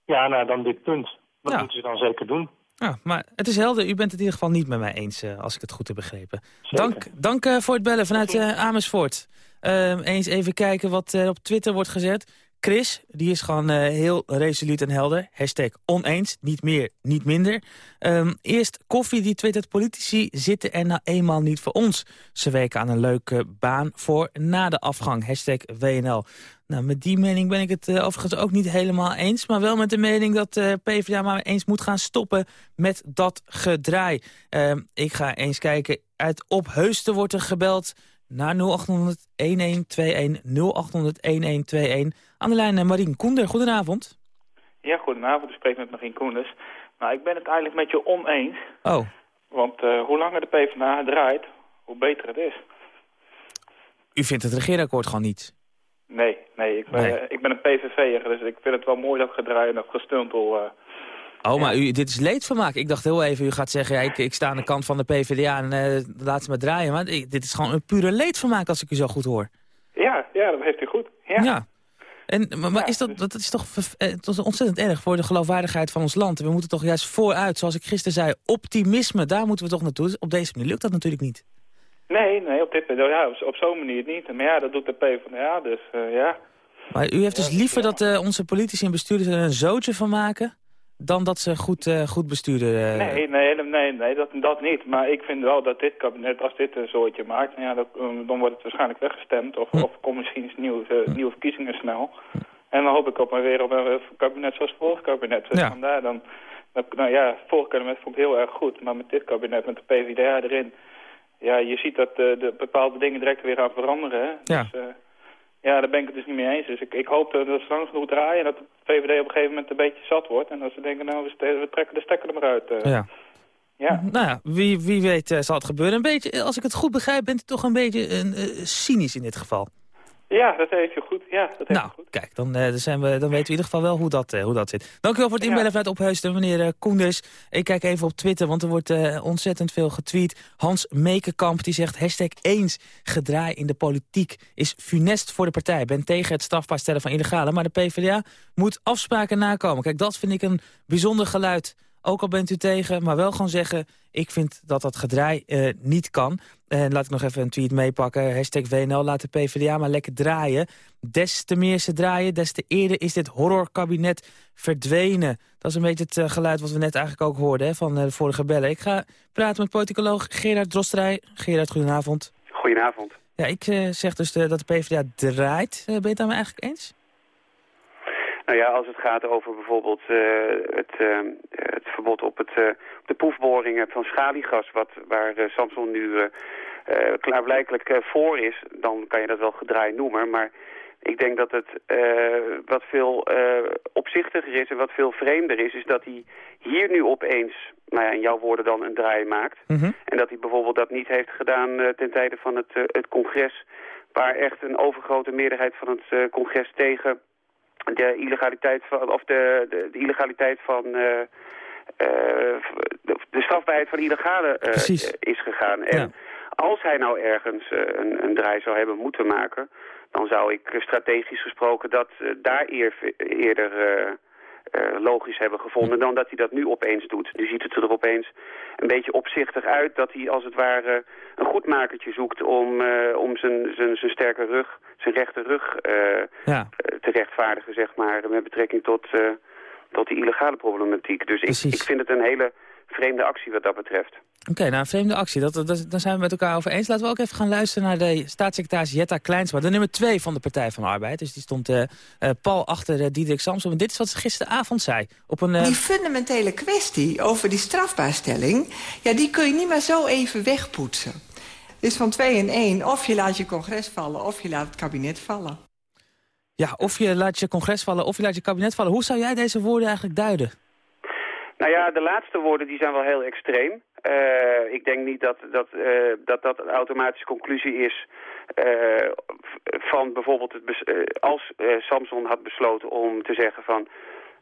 Ja, nou, dan dit punt. Dat ja. moeten ze dan zeker doen. Ja, maar het is helder. U bent het in ieder geval niet met mij eens, uh, als ik het goed heb begrepen. Dank, dank voor het bellen vanuit Amersfoort. Ehm, eens even kijken wat op Twitter wordt gezet. Chris, die is gewoon uh, heel resoluut en helder. Hashtag oneens, niet meer, niet minder. Um, eerst Koffie, die twittert... politici zitten er nou eenmaal niet voor ons. Ze werken aan een leuke baan voor na de afgang. Hashtag WNL. Nou, met die mening ben ik het uh, overigens ook niet helemaal eens. Maar wel met de mening dat uh, PvdA maar eens moet gaan stoppen met dat gedraai. Uh, ik ga eens kijken. Uit Opheusden wordt er gebeld naar 0800 1121 0800 1121. Aan de lijn eh, Marien Koender, goedenavond. Ja, goedenavond. Ik spreek met Marien Koenders. Nou, ik ben het eigenlijk met je oneens. Oh. Want uh, hoe langer de PvdA draait, hoe beter het is. U vindt het regeerakkoord gewoon niet? Nee, nee. Ik ben, nee. ik ben een PVV'er, dus ik vind het wel mooi dat gedraai en dat gestuntel... Uh, Oh, maar u, dit is leedvermaak. Ik dacht heel even, u gaat zeggen, ja, ik, ik sta aan de kant van de PvdA en uh, laat ze maar draaien. Maar dit is gewoon een pure leedvermaak als ik u zo goed hoor. Ja, ja dat heeft u goed. Ja. ja. En, maar, maar is dat, dat is toch dat is ontzettend erg voor de geloofwaardigheid van ons land. We moeten toch juist vooruit, zoals ik gisteren zei, optimisme, daar moeten we toch naartoe. Op deze manier lukt dat natuurlijk niet. Nee, nee, op, dit, ja, op, op zo'n manier niet. Maar ja, dat doet de PvdA, dus uh, ja. Maar u heeft dus liever dat uh, onze politici en bestuurders er een zootje van maken dan dat ze goed, uh, goed bestuurder... Uh... Nee, nee, nee, nee dat, dat niet. Maar ik vind wel dat dit kabinet, als dit een soortje maakt... Ja, dat, um, dan wordt het waarschijnlijk weggestemd. Of, hm. of komt misschien eens nieuw, uh, nieuwe verkiezingen snel. En dan hoop ik op maar weer op een kabinet zoals het vorige kabinet. Dus ja. vandaar dan... Nou ja, het vorige kabinet vond ik heel erg goed. Maar met dit kabinet, met de PvdA erin... Ja, je ziet dat de bepaalde dingen direct weer gaan veranderen. Hè? Ja. Dus, ja, daar ben ik het dus niet mee eens. Dus ik, ik hoop dat ze lang genoeg draaien en dat de VVD op een gegeven moment een beetje zat wordt. En dat ze denken, nou, we, trekken de stekker er maar uit. Uh. Ja. Ja. Nou ja, wie, wie weet uh, zal het gebeuren. Een beetje, als ik het goed begrijp, bent u toch een beetje een, uh, cynisch in dit geval. Ja, dat heeft je goed. Ja, dat heeft nou, goed. kijk, dan, uh, zijn we, dan weten we in ieder geval wel hoe dat, uh, hoe dat zit. Dank u wel voor het inbellen ja. vanuit Opheusden, meneer uh, Koenders. Ik kijk even op Twitter, want er wordt ontzettend veel getweet. Hans Mekenkamp die zegt, hashtag eens gedraai in de politiek is funest voor de partij. Ben tegen het strafbaar stellen van illegale, maar de PvdA moet afspraken nakomen. Kijk, dat vind ik een bijzonder geluid. Ook al bent u tegen, maar wel gewoon zeggen... ik vind dat dat gedraai uh, niet kan. En laat ik nog even een tweet meepakken. Hashtag WNL, laat de PvdA maar lekker draaien. Des te meer ze draaien, des te eerder is dit horrorkabinet verdwenen. Dat is een beetje het uh, geluid wat we net eigenlijk ook hoorden hè, van uh, de vorige bellen. Ik ga praten met politicoloog Gerard Drosterij. Gerard, goedenavond. Goedenavond. Ja, ik zeg dus dat de PvdA draait. ben je het daarmee eigenlijk eens? Nou ja, als het gaat over bijvoorbeeld het, het verbod op, het, uh, op de proefboringen van schaliegas, wat, waar Samson nu klaarblijkelijk voor is, dan kan je dat wel gedraai noemen. Maar Ik denk dat het wat veel opzichtiger is en wat veel vreemder is... is dat hij hier nu opeens, nou ja, in jouw woorden dan, een draai maakt. Mhm. En dat hij bijvoorbeeld dat niet heeft gedaan ten tijde van het, het congres... waar echt een overgrote meerderheid van het congres tegen de illegaliteit van, of de, de, de illegaliteit van uh, de, de, strafbaarheid van illegale uh, is gegaan. En als hij nou ergens een, een, draai zou hebben moeten maken, dan zou ik strategisch gesproken dat daar eer, eerder uh, logisch hebben gevonden dan dat hij dat nu opeens doet. Nu ziet het er opeens een beetje opzichtig uit dat hij als het ware een goedmakertje zoekt om, uh, om zijn, zijn, zijn sterke rug, zijn rechte rug uh, ja. te rechtvaardigen, zeg maar, met betrekking tot, tot die illegale problematiek. Dus ik, ik vind het een hele vreemde actie wat dat betreft. Oké, nou een vreemde actie, dat, dat, daar zijn we met elkaar over eens. Laten we ook even gaan luisteren naar de staatssecretaris Jetta Kleinsma... de nummer twee van de Partij van de Arbeid. Dus die stond uh, uh, pal achter uh, Diederik Samsom. En dit is wat ze gisteravond zei. Op een, Die fundamentele kwestie over die strafbaarstelling... ja, die kun je niet maar zo even wegpoetsen. Dus van twee in één, of je laat je congres vallen... of je laat het kabinet vallen. Ja, of je laat je congres vallen, of je laat je kabinet vallen. Hoe zou jij deze woorden eigenlijk duiden? Nou ja, de laatste woorden die zijn wel heel extreem. Uh, ik denk niet dat dat, uh, dat, dat een automatische conclusie is uh, van bijvoorbeeld als Samson had besloten om te zeggen van...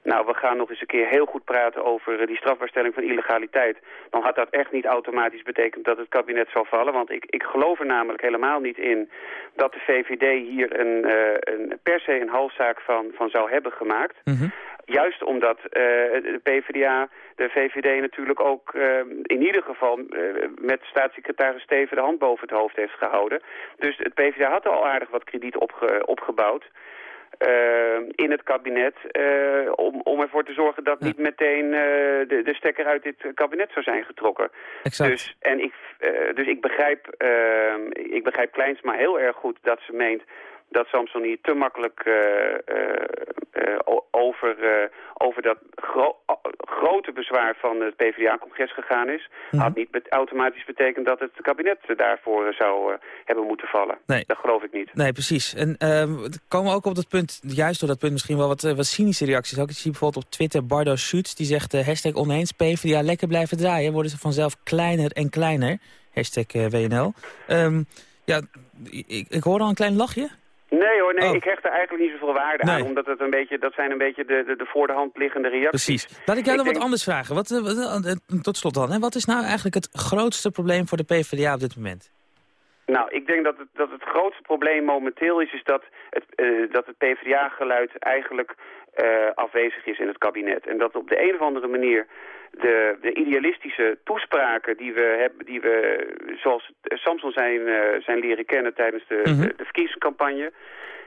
Nou, we gaan nog eens een keer heel goed praten over die strafbaarstelling van illegaliteit. Dan had dat echt niet automatisch betekend dat het kabinet zou vallen. Want ik, ik geloof er namelijk helemaal niet in dat de VVD hier een, een per se een halszaak van, van zou hebben gemaakt. Mm -hmm. Juist omdat uh, de PvdA, de VVD natuurlijk ook uh, in ieder geval uh, met staatssecretaris Steven de hand boven het hoofd heeft gehouden. Dus het PvdA had al aardig wat krediet opge opgebouwd. In het kabinet om, om ervoor te zorgen dat ja. niet meteen de, de stekker uit dit kabinet zou zijn getrokken. Exact. Dus, en ik, dus ik, begrijp, ik begrijp Kleinsma heel erg goed dat ze meent dat Samson hier te makkelijk uh, uh, over, over dat gro grote bezwaar van het PvdA-congres gegaan is. Mhm. Had niet bet automatisch betekend dat het kabinet daarvoor zou hebben moeten vallen. Nee. Dat geloof ik niet. Nee, precies. En komen we ook op dat punt, juist door dat punt misschien wel wat, wat cynische reacties. Ook ik zie bijvoorbeeld op Twitter Bardo Schutz, die zegt hashtag oneens PvdA lekker blijven draaien. Worden ze vanzelf kleiner en kleiner. Hashtag WNL. Um, ja, ik, ik hoor al een klein lachje. Nee hoor, nee, Oh. ik hecht er eigenlijk niet zoveel waarde Nee. aan. Omdat het een beetje, dat zijn een beetje de, de, de voor de hand liggende reacties. Precies. Laat ik jou nog denk- wat anders vragen. Wat, eh, wat, eh, tot slot dan, hè? wat is nou eigenlijk het grootste probleem voor de PvdA op dit moment? Nou, ik denk dat het, dat het grootste probleem momenteel is, is dat het, eh, dat het PvdA-geluid eigenlijk eh, afwezig is in het kabinet. En dat op de een of andere manier de, de idealistische toespraken die we hebben, die we zoals Samson zijn, eh, zijn leren kennen tijdens de, Mhm. de, de verkiezingscampagne,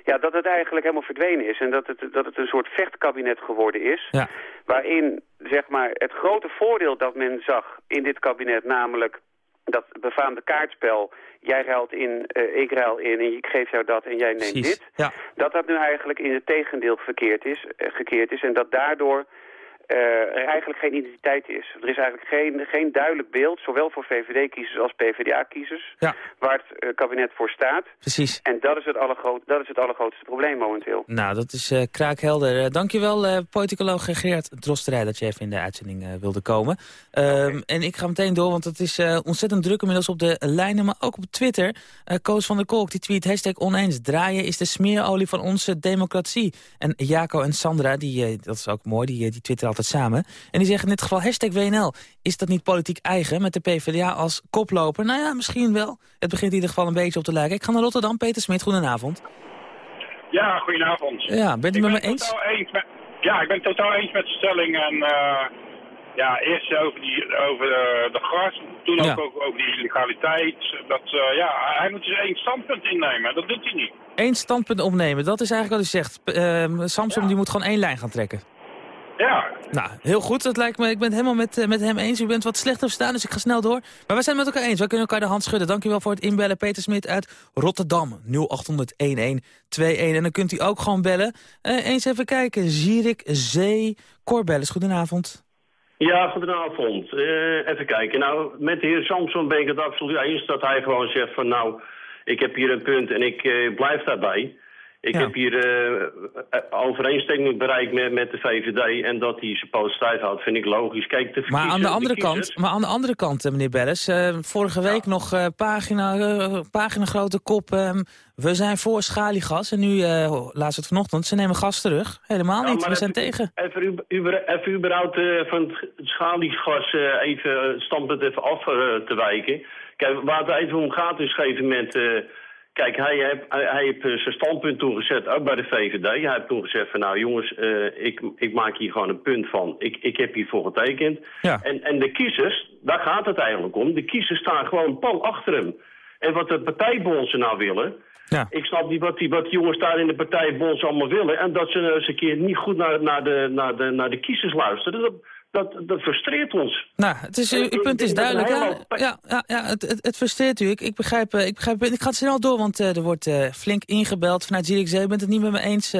ja, dat het eigenlijk helemaal verdwenen is. En dat het, dat het een soort vechtkabinet geworden is. Ja. Waarin, zeg maar, het grote voordeel dat men zag in dit kabinet, namelijk dat befaamde kaartspel, jij ruilt in, eh, ik ruil in en ik geef jou dat en jij neemt Precies. dit. Ja. Dat dat nu eigenlijk in het tegendeel verkeerd is, eh, gekeerd is en dat daardoor er eigenlijk geen identiteit is. Er is eigenlijk geen, geen duidelijk beeld, zowel voor VVD-kiezers als PvdA-kiezers, Ja. waar het eh, kabinet voor staat. Precies. En dat is het, allergroot, dat is het allergrootste probleem momenteel. Nou, dat is eh, kraakhelder. Eh, dankjewel, eh politicoloog Drosterij, dat je even in de uitzending eh, wilde komen. Ehm, En ik ga meteen door, want het is eh, ontzettend druk inmiddels op de lijnen, maar ook op Twitter. Eh Koos van der Kolk, die tweet hashtag oneens. Draaien is de smeerolie van onze democratie. En Jaco en Sandra, die, eh, dat is ook mooi, die, eh, die twitteren altijd samen. En die zeggen in dit geval hashtag WNL. Is dat niet politiek eigen met de PvdA als koploper? Nou ja, misschien wel. Het begint in ieder geval een beetje op te lijken. Ik ga naar Rotterdam. Peter Smit, goedenavond. Ja, goedenavond. Ja, bent u Ik met ben me eens? totaal eens met, ja, ik ben het totaal eens met de stelling. En eh, ja, eerst over, die, over de, de gas, toen Ja. ook, ook over die illegaliteit. Dat, eh, ja, hij moet dus één standpunt innemen. Dat doet hij niet. Eén standpunt opnemen, dat is eigenlijk wat u zegt. P- ehm, Samsung die moet gewoon één lijn gaan trekken. Ja, Nou, heel goed. Dat lijkt me, ik ben het helemaal met, eh, met hem eens. U bent wat slechter verstaan, dus ik ga snel door. Maar wij zijn het met elkaar eens. Wij kunnen elkaar de hand schudden. Dankjewel voor het inbellen. Peter Smit uit Rotterdam. 0800-1121. En dan kunt u ook gewoon bellen. Eh, eens even kijken. Zierik Zee Corbellis. Goedenavond. Ja, goedenavond. Eh, even kijken. Nou, met de heer Samson ben ik het absoluut eens dat hij gewoon zegt van nou, ik heb hier een punt en ik blijf daarbij. Ik Ja. heb hier eh, overeenstemming bereikt met, met de VVD en dat hij zijn poot stijf houdt, vind ik logisch. Kijk, de Maar aan de andere kant, maar aan de andere kant eh, meneer Bellis, eh, vorige week nog pagina, pagina grote kop. ehm, we zijn voor schaliegas en nu, eh laatst het vanochtend, ze nemen gas terug. Helemaal Ja, niet, we zijn tegen. Even, überhaupt van het schaliegas eh, even het standpunt even af te wijken. Kijk, waar het even om gaat is op een gegeven moment... kijk, hij heeft, hij, heeft eh, zijn standpunt toegezet, ook bij de VVD. Hij heeft toen gezegd van, nou jongens, eh, ik, ik maak hier gewoon een punt van. Ik, ik heb hiervoor getekend. Ja. En, en de kiezers, daar gaat het eigenlijk om. De kiezers staan gewoon pal achter hem. En wat de partijbonzen nou willen... Ja. Ik snap niet wat die, wat die jongens daar in de partijbonds allemaal willen. En dat ze nou eens een keer niet goed naar, naar, de, naar, de, naar de kiezers luisteren. Dat, dat, dat frustreert ons. Nou, het is, uw, punt is duidelijk. Ja, ja, ja, ja het, het, het frustreert u. Ik, ik, begrijp, eh, ik begrijp. Ik ga het snel door, want eh, er wordt eh, flink ingebeld vanuit Zierikzee. U bent het niet met me eens.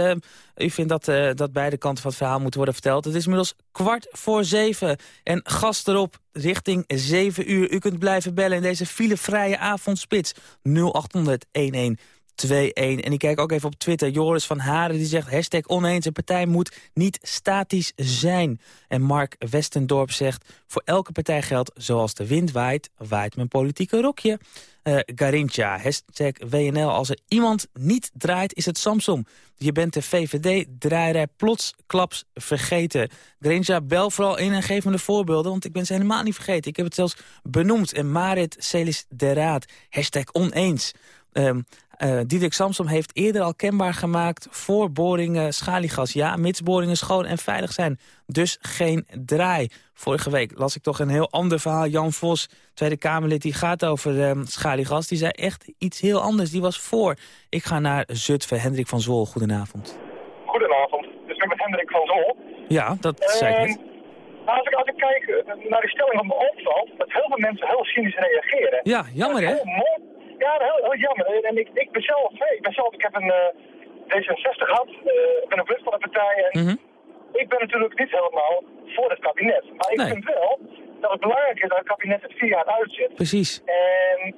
u vindt dat, dat beide kanten van het verhaal moeten worden verteld. Het is inmiddels kwart voor zeven. En gas erop richting zeven uur. U kunt blijven bellen in deze filevrije avondspits. 0800 1121. En ik kijk ook even op Twitter. Joris van Haren die zegt hashtag oneens. Een partij moet niet statisch zijn. En Mark Westendorp zegt... voor elke partij geldt zoals de wind waait, waait mijn politieke rokje. Eh Garincha, hashtag WNL. Als er iemand niet draait, is het Samsung. Je bent de VVD-draaierij plotsklaps vergeten. Garincha, bel vooral in en geef me de voorbeelden... want ik ben ze helemaal niet vergeten. Ik heb het zelfs benoemd. En Marit Celis de Raad, hashtag oneens. Eh Diederik Samsom heeft eerder al kenbaar gemaakt voor boringen schaliegas. Ja, mits boringen schoon en veilig zijn. Dus geen draai. Vorige week las ik toch een heel ander verhaal. Jan Vos, Tweede Kamerlid, die gaat over ehm schaliegas. Die zei echt iets heel anders. Die was voor. Ik ga naar Zutphen. Hendrik van Zwol, goedenavond. Goedenavond. Dus ik ben Hendrik van Zol. Ja, dat zei ik net. Ehm, als, ik, als ik kijk eh, naar de stelling van me opvalt, dat heel veel mensen heel cynisch reageren. Ja, jammer hè? Ja, heel, heel jammer. En ik, ik ben zelf, ik ben zelf, ik heb een eh, D66 gehad, eh, ik ben een lid van de partij en Mhm. ik ben natuurlijk niet helemaal voor het kabinet. Maar ik Nee. vind wel dat het belangrijk is dat het kabinet het vier jaar uitzit. Precies. En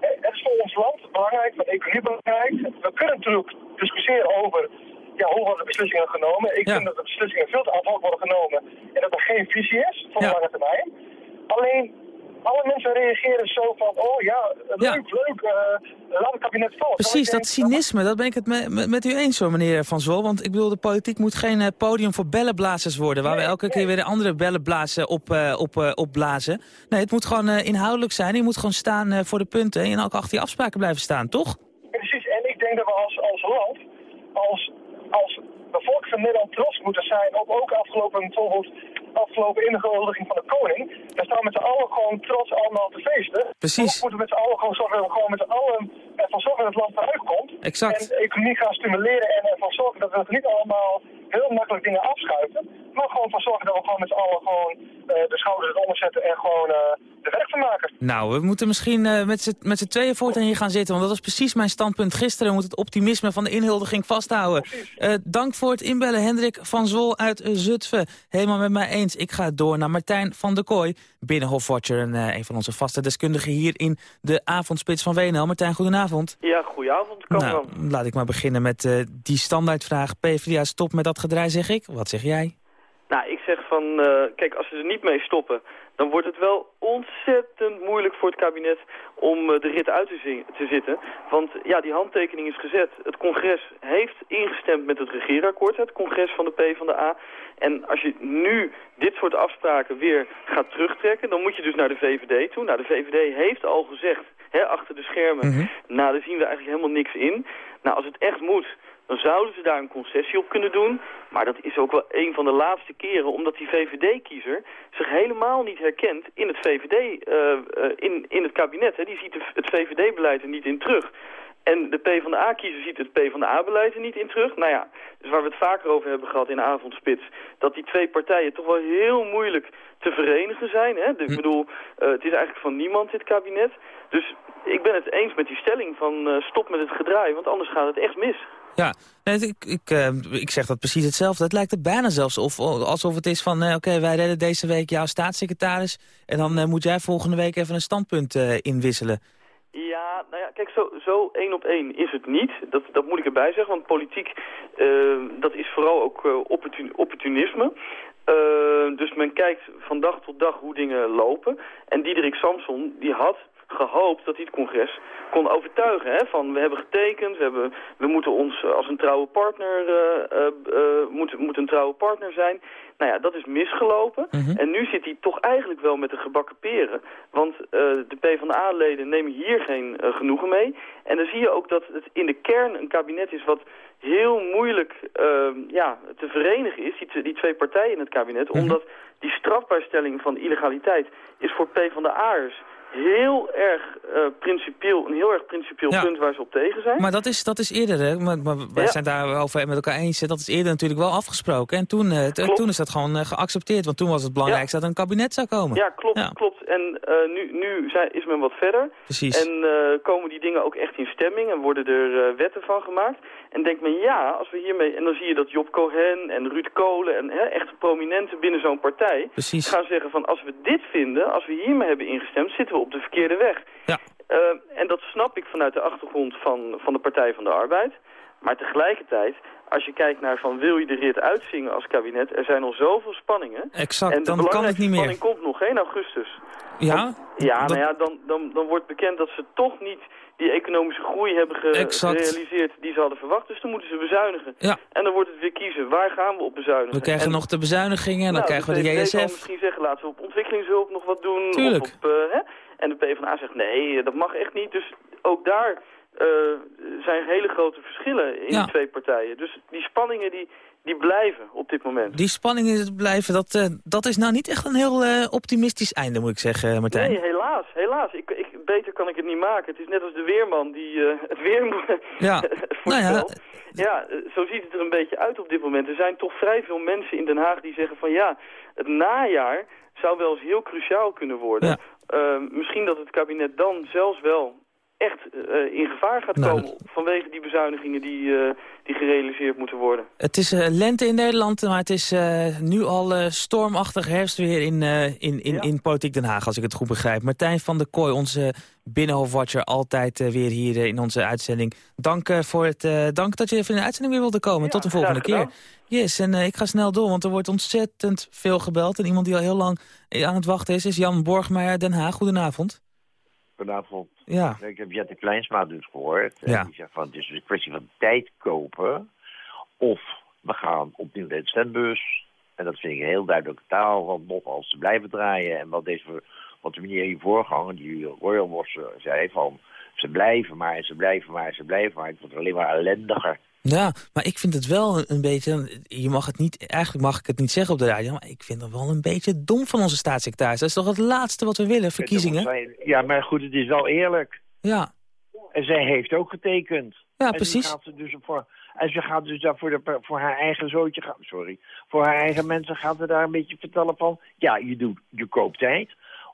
eh, het is voor ons land belangrijk, voor de economie belangrijk. We kunnen natuurlijk discussiëren over ja, hoe worden de beslissingen genomen. Ik vind dat de beslissingen veel te hoc worden genomen en dat er geen visie is voor de lange termijn. Alleen, alle mensen reageren zo van, oh ja, leuk, leuk, eh, laat het kabinet vallen. Precies, dat cynisme, dat ben ik het me- me- met u eens hoor, meneer Van Zol. Want ik bedoel, de politiek moet geen eh, podium voor bellenblazers worden... waar we elke keer weer de andere bellenblazen op, eh, op, opblazen. Nee, het moet gewoon inhoudelijk zijn. Je moet gewoon staan voor de punten en ook achter die afspraken blijven staan, toch? Precies, en ik denk dat we als, als land, als, als bevolking van Nederland trots moeten zijn op ook afgelopen, bijvoorbeeld afgelopen ingehuldiging van de koning. Dan staan we met z'n allen gewoon trots allemaal te feesten. Precies. Ook moeten we met z'n allen gewoon zorgen dat we gewoon met z'n allen ervan zorgen dat het land eruit komt. Exact. En de economie gaan stimuleren en ervan zorgen dat we niet allemaal heel makkelijk dingen afschuiven. Maar gewoon ervan zorgen dat we gewoon met z'n allen gewoon eh, de schouders eronder zetten en gewoon eh er werk van maken. Nou, we moeten misschien eh, met z'n- tweeën voortaan hier gaan zitten. Want dat was precies mijn standpunt gisteren. We moeten het optimisme van de inhuldiging vasthouden. Dank voor het inbellen, Hendrik van Zwol uit Zutphen. Helemaal met mij eens. Ik ga door naar Martijn van der Kooi. Binnenhofwatcher en eh, een van onze vaste deskundigen hier in de avondspits van WNL. Martijn, goedenavond. Ja, goedenavond. Nou, laat ik maar beginnen met eh, die standaardvraag. PvdA, stop met dat gedraai, zeg ik. Wat zeg jij? Nou, ik zeg van, eh, kijk, als ze er niet mee stoppen, dan wordt het wel ontzettend moeilijk voor het kabinet om eh, de rit uit te, zi- te zitten. Want ja, die handtekening is gezet. Het congres heeft ingestemd met het regeerakkoord, het congres van de PvdA. En als je nu dit soort afspraken weer gaat terugtrekken, dan moet je dus naar de VVD toe. Nou, de VVD heeft al gezegd, hè, achter de schermen, nou, daar zien we eigenlijk helemaal niks in. Nou, als het echt moet, dan zouden ze daar een concessie op kunnen doen. Maar dat is ook wel een van de laatste keren, omdat die VVD-kiezer zich helemaal niet herkent in het VVD, eh, eh, in, in het kabinet. Hè. Die ziet het VVD-beleid er niet in terug. En de PvdA-kiezer ziet het PvdA-beleid er niet in terug. Nou ja, dus waar we het vaker over hebben gehad in de avondspits... dat die twee partijen toch wel heel moeilijk te verenigen zijn. Hè? Ik bedoel, eh, het is eigenlijk van niemand dit kabinet. Dus ik ben het eens met die stelling van stop met het gedraai... want anders gaat het echt mis. Ja, nee, ik, ik, eh, ik zeg dat precies hetzelfde. Het lijkt er bijna zelfs of, alsof het is van... eh, oké, wij redden deze week jouw staatssecretaris... en dan eh, moet jij volgende week even een standpunt inwisselen. Ja, nou ja, kijk, zo, zo één op één is het niet. Dat, dat moet ik erbij zeggen, want politiek, dat is vooral ook opportun, opportunisme. dus men kijkt van dag tot dag hoe dingen lopen. En Diederik Samson, die had gehoopt dat hij het congres kon overtuigen. Hè, van we hebben getekend, we, hebben, we moeten ons als een trouwe partner, uh, uh, moeten, moeten een trouwe partner zijn. Nou ja, dat is misgelopen. Mhm. En nu zit hij toch eigenlijk wel met de gebakken peren. Want de PvdA-leden nemen hier geen genoegen mee. En dan zie je ook dat het in de kern een kabinet is wat heel moeilijk ehm, ja, te verenigen is, die, die, twee partijen in het kabinet. Mhm. Omdat die strafbaarstelling van illegaliteit is voor PvdA'ers heel erg uh, principieel, een heel erg principieel punt waar ze op tegen zijn. Maar dat is, dat is eerder, hè? Maar, maar wij ja. zijn daarover met elkaar eens. Dat is eerder natuurlijk wel afgesproken. En toen, uh, toen is dat gewoon uh, geaccepteerd. Want toen was het belangrijkste dat er een kabinet zou komen. Ja, klopt. klopt. En nu, nu zijn, is men wat verder. Precies. En komen die dingen ook echt in stemming. En worden er wetten van gemaakt. En denkt men, ja, als we hiermee... En dan zie je dat Job Cohen en Ruud Kolen en hè, echt prominenten binnen zo'n partij... Precies. gaan zeggen van, als we dit vinden, als we hiermee hebben ingestemd... zitten we op de verkeerde weg. Ja. Uh, en dat snap ik vanuit de achtergrond van, van de Partij van de Arbeid. Maar tegelijkertijd, als je kijkt naar van wil je de rit uitzingen als kabinet... er zijn al zoveel spanningen. Exact, en de dan kan het niet meer. spanning komt nog, 1 augustus. Ja? Want, ja, nou ja, dan, dan, dan wordt bekend dat ze toch niet die economische groei hebben gerealiseerd die ze hadden verwacht. Dus dan moeten ze bezuinigen. Ja. En dan wordt het weer kiezen, waar gaan we op bezuinigen? We krijgen nog de bezuinigingen en dan nou, krijgen we de JSF. kan misschien zeggen, laten we op ontwikkelingshulp nog wat doen. Tuurlijk. Op, uh, hè? En de PvdA zegt, nee, dat mag echt niet. Dus ook daar uh, zijn hele grote verschillen in Ja. die twee partijen. Dus die spanningen die, die blijven op dit moment. Die spanningen blijven, dat, eh, dat is nou niet echt een heel eh, optimistisch einde, moet ik zeggen, Martijn. Nee, helaas, helaas. Ik, ik, beter kan ik het niet maken. Het is net als de weerman die eh, het weer moet Ja, nou ja. Ja, eh, zo ziet het er een beetje uit op dit moment. Er zijn toch vrij veel mensen in Den Haag die zeggen van ja, het najaar zou wel eens heel cruciaal kunnen worden. Ja. Eh, misschien dat het kabinet dan zelfs wel echt eh, in gevaar gaat Nou, komen vanwege die bezuinigingen die, eh, die gerealiseerd moeten worden. Het is eh, lente in Nederland, maar het is nu al stormachtig herfstweer in, in, in, in Politiek Den Haag, als ik het goed begrijp. Martijn van der Kooi, onze binnenhofwatcher, altijd weer hier in onze uitzending. Dank, voor het, dank dat je even in de uitzending weer wilde komen. Tot de volgende keer. Yes, en ik ga snel door, want er wordt ontzettend veel gebeld. En iemand die al heel lang aan het wachten is, is Jan Borgmeijer Den Haag. Goedenavond. Goedenavond. Ja. Ik heb Jette Kleinsma dus gehoord. Ja. En die zegt van het is een kwestie van tijd kopen. Of we gaan opnieuw naar de stembus. En dat vind ik een heel duidelijke taal. Want nogmaals, ze blijven draaien. En wat, deze, wat de meneer hier voorganger, die Royal was, zei van... Ze blijven maar en ze blijven maar en ze blijven maar. Het wordt alleen maar ellendiger. Ja, maar ik vind het wel een, beetje... Je mag het niet, eigenlijk mag ik het niet zeggen op de radio... maar ik vind het wel een beetje dom van onze staatssecretaris. Dat is toch het laatste wat we willen, verkiezingen? Ja, maar goed, het is wel eerlijk. Ja, En zij heeft ook getekend. Ja, en precies. Gaat ze dus voor, en ze gaat dus daar voor, de, voor haar eigen zootje... gaan- Sorry. Voor haar eigen mensen gaat ze daar een beetje vertellen van... Ja, je, doet, je koopt tijd.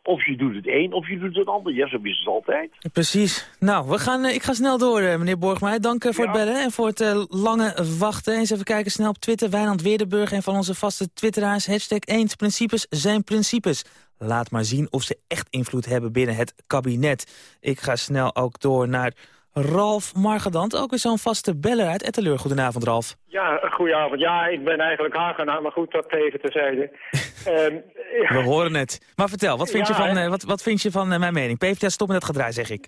Of je doet het een, of je doet het ander. Ja, zo is het altijd. precies. Nou, we gaan, eh, ik ga snel door, eh, meneer Borgmeijer. Dank eh, voor het bellen en voor het lange wachten. Eens even kijken snel op Twitter. Wijnand Weerdenburg, een van onze vaste twitteraars. Hashtag eens principes zijn principes. Laat maar zien of ze echt invloed hebben binnen het kabinet. Ik ga snel ook door naar Ralf Margedant. Ook weer zo'n vaste beller uit Etteleur. Goedenavond, Ralf. Ja, goedenavond. Ja, ik ben eigenlijk Hagenaar, maar goed, dat even terzijde. Ehm We horen het. Maar vertel, wat vind Ja, je van, eh, wat, wat vind je van eh, mijn mening? PvdA, stop met dat gedraai, zeg ik.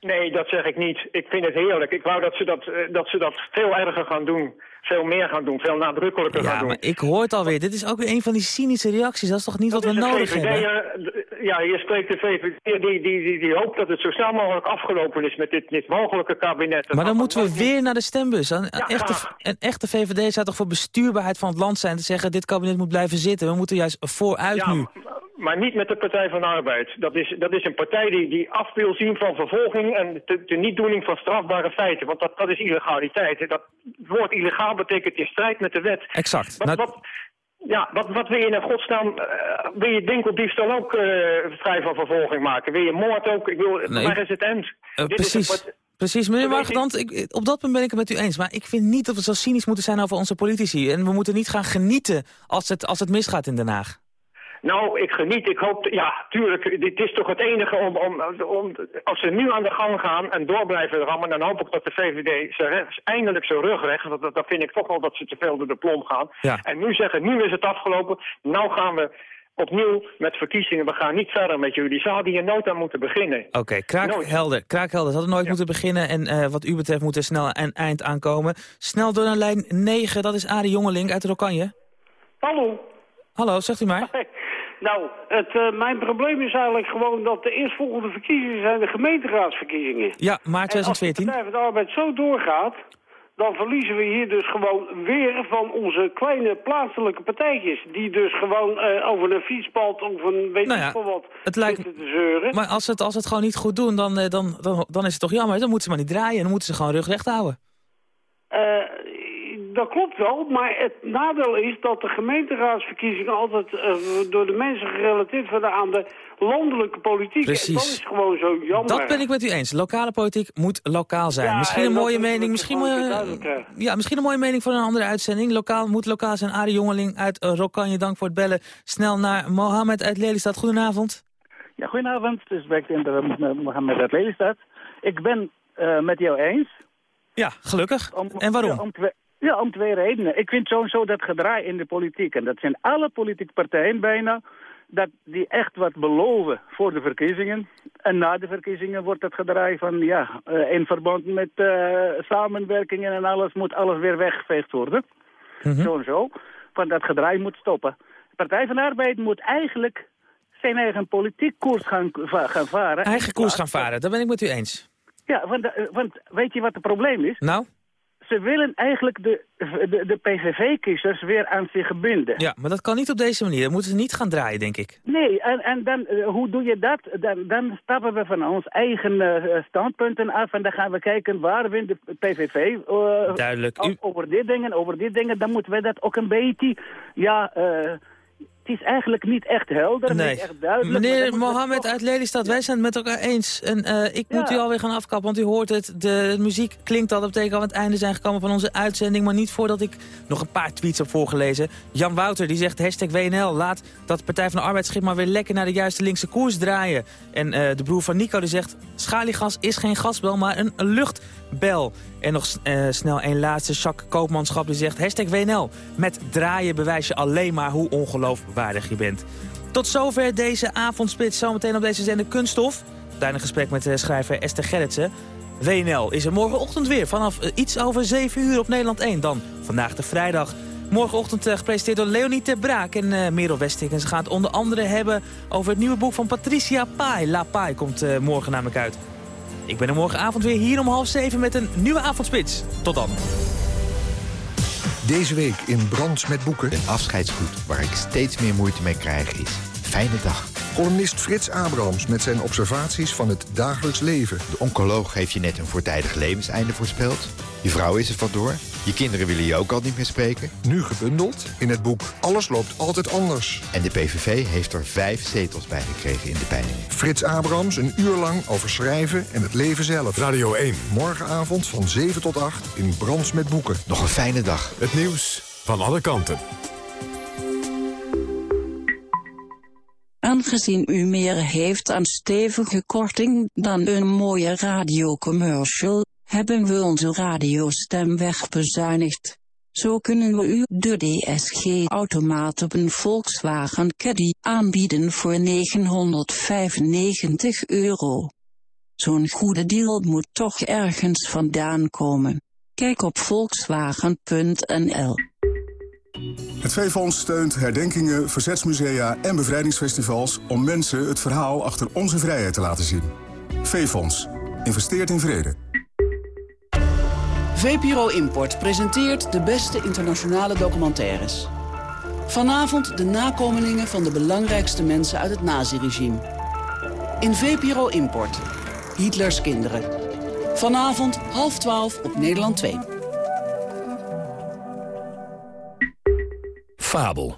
nee, dat zeg ik niet. Ik vind het heerlijk. Ik wou dat ze dat, eh, dat, ze dat veel erger gaan doen. Veel meer gaan doen, veel nadrukkelijker gaan Ja, doen. maar ik hoor het alweer. Dit is ook weer een van die cynische reacties. Dat is toch niet wat we nodig VVD, hebben? Ja, hier spreekt de VVD, die, die, die, die hoopt dat het zo snel mogelijk afgelopen is met dit, dit mogelijke kabinet. Maar dan moeten we weer naar de stembus. Een, Ja, echte, een echte VVD zou toch voor bestuurbaarheid van het land zijn... te zeggen, dit kabinet moet blijven zitten. We moeten juist vooruit Ja, nu. Maar niet met de Partij van de Arbeid. Dat is, dat is een partij die, die af wil zien van vervolging en de, de nietdoening van strafbare feiten. Want dat, dat is illegaliteit. Dat woord illegaal betekent in strijd met de wet. Exact. Wat, Nou, wat, ja, wat, wat wil je in godsnaam... eh, wil je winkeldiefstal ook eh, vrij van vervolging maken? Wil je moord ook? Ik wil, Nee. Waar is het end? eh, Dit is een precies. Precies, meneer je- ik, op dat punt ben ik het met u eens. Maar ik vind niet dat we zo cynisch moeten zijn over onze politici. En we moeten niet gaan genieten als het, als het misgaat in Den Haag. Nou, ik geniet. Ik hoop, ja, tuurlijk, dit is toch het enige om, om, om als ze nu aan de gang gaan en door blijven rammen, dan hoop ik dat de VVD ze eindelijk zijn rug recht, want dat, dat vind ik toch wel dat ze te veel door de plom gaan. Ja. En nu zeggen, nu is het afgelopen, nou gaan we opnieuw met verkiezingen, we gaan niet verder met jullie. Ze hadden hier nooit aan moeten beginnen. Oké, kraakhelder. Kraakhelder. Ze hadden nooit moeten beginnen en eh, wat u betreft moet er snel een eind aankomen. Snel door naar lijn 9, dat is Arie Jongeling uit Rokanje. Hallo. Hallo, zegt u maar. Nou, het, eh, mijn probleem is eigenlijk gewoon dat de eerstvolgende verkiezingen zijn de gemeenteraadsverkiezingen. Ja, maart 2014. En als de Partij van de Arbeid zo doorgaat, dan verliezen we hier dus gewoon weer van onze kleine plaatselijke partijtjes. Die dus gewoon eh, over een fietspad of een weet Nou ik ja, veel wat het lijkt- te zeuren. Maar als ze het, als het gewoon niet goed doen, dan, eh, dan, dan, dan is het toch jammer. Dan moeten ze maar niet draaien. Dan moeten ze gewoon rug recht houden. Eh, dat klopt wel, maar het nadeel is dat de gemeenteraadsverkiezingen altijd eh, door de mensen gerelateerd worden aan de landelijke politiek. Precies. En dat is gewoon zo jammer. Dat ben ik met u eens. Lokale politiek moet lokaal zijn. Ja, misschien en een mooie mening, is misschien, hè. ja, misschien een mooie mening voor een andere uitzending. Lokaal moet lokaal zijn. Arie Jongeling uit uh, Rokanje, dank voor het bellen. Snel naar Mohammed uit Lelystad. Goedenavond. Ja, goedenavond. Het is de Mohammed uit Lelystad. Ik ben eh, met jou eens. Ja, gelukkig. en waarom? Ja om, twee, ja, om twee redenen. Ik vind sowieso dat gedraai in de politiek, en dat zijn alle politieke partijen bijna, dat die echt wat beloven voor de verkiezingen. En na de verkiezingen wordt het gedraai van, ja, eh, in verband met eh, samenwerkingen en alles, moet alles weer weggeveegd worden. Sowieso. Want dat gedraai moet stoppen. De Partij van de Arbeid moet eigenlijk zijn eigen politiek koers gaan, gaan varen. Eigen koers gaan varen, dat ben ik met u eens. Ja, want, eh, want weet je wat het probleem is? Nou? Ze willen eigenlijk de, de, de PVV-kiezers weer aan zich binden. Ja, maar dat kan niet op deze manier. Dan moeten ze niet gaan draaien, denk ik. Nee, en, en dan, eh, hoe doe je dat? Dan, dan stappen we van ons eigen eh, standpunten af en dan gaan we kijken waar wint de PVV eh, Duidelijk. over dit dingen, over dit dingen. Dan moeten we dat ook een beetje, ja, eh, het is eigenlijk niet echt helder, Nee. niet echt duidelijk. Meneer Mohammed uit Lelystad, wij zijn het met elkaar eens. En eh, ik moet u alweer gaan afkappen, want u hoort het. De muziek klinkt al, dat betekent al aan het einde zijn gekomen van onze uitzending. Maar niet voordat ik nog een paar tweets heb voorgelezen. Jan Wouter die zegt hashtag WNL. Laat dat Partij van de Arbeidsschip maar weer lekker naar de juiste linkse koers draaien. En eh, de broer van Nico die zegt... schaliegas is geen gasbel, maar een luchtbel. En nog eh, snel een laatste. Jacques Koopmanschap die zegt hashtag WNL. Met draaien bewijs je alleen maar hoe ongeloofwaardig je bent. Tot zover deze avondspits. Zometeen op deze zender Kunststof. Daarna een gesprek met de schrijver Esther Gerritsen. WNL is er morgenochtend weer vanaf eh, iets over 7 uur op Nederland 1. Dan vandaag de vrijdag. Morgenochtend eh, gepresenteerd door Leonie Ter Braak en eh Merel Westik. En ze gaan het onder andere hebben over het nieuwe boek van Patricia Pai. La Pai komt eh, morgen namelijk uit. Ik ben er morgenavond weer hier om half zeven met een nieuwe avondspits. Tot dan. Deze week in Brands met Boeken. Een afscheidsgoed waar ik steeds meer moeite mee krijg is... Fijne dag. Columnist Frits Abrams met zijn observaties van het dagelijks leven. De oncoloog heeft je net een voortijdig levenseinde voorspeld. Je vrouw is er vandoor. Je kinderen willen je ook al niet meer spreken. Nu gebundeld in het boek Alles loopt altijd anders. En de PVV heeft er vijf zetels bij gekregen in de peilingen. Frits Abrams een uur lang over schrijven en het leven zelf. Radio 1. Morgenavond van 7 tot 8 in Brands met Boeken. Nog een fijne dag. Het nieuws van alle kanten. Aangezien u meer heeft aan stevige korting dan een mooie radiocommercial, hebben we onze radiostem wegbezuinigd. Zo kunnen we u de DSG-automaat op een Volkswagen Caddy aanbieden voor 995 euro. Zo'n goede deal moet toch ergens vandaan komen. Kijk op volkswagen.nl. Het V-Fonds steunt herdenkingen, verzetsmusea en bevrijdingsfestivals... om mensen het verhaal achter onze vrijheid te laten zien. V-Fonds. Investeert in vrede. VPRO Import presenteert de beste internationale documentaires. Vanavond de nakomelingen van de belangrijkste mensen uit het naziregime. In VPRO Import. Hitlers kinderen. Vanavond half twaalf op Nederland 2. Fabel.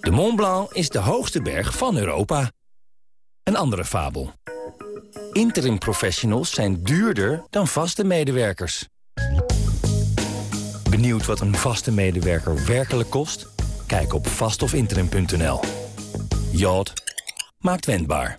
De Mont Blanc is de hoogste berg van Europa. Een andere fabel. Interim professionals zijn duurder dan vaste medewerkers. Benieuwd wat een vaste medewerker werkelijk kost? Kijk op vastofinterim.nl. Yacht maakt wendbaar.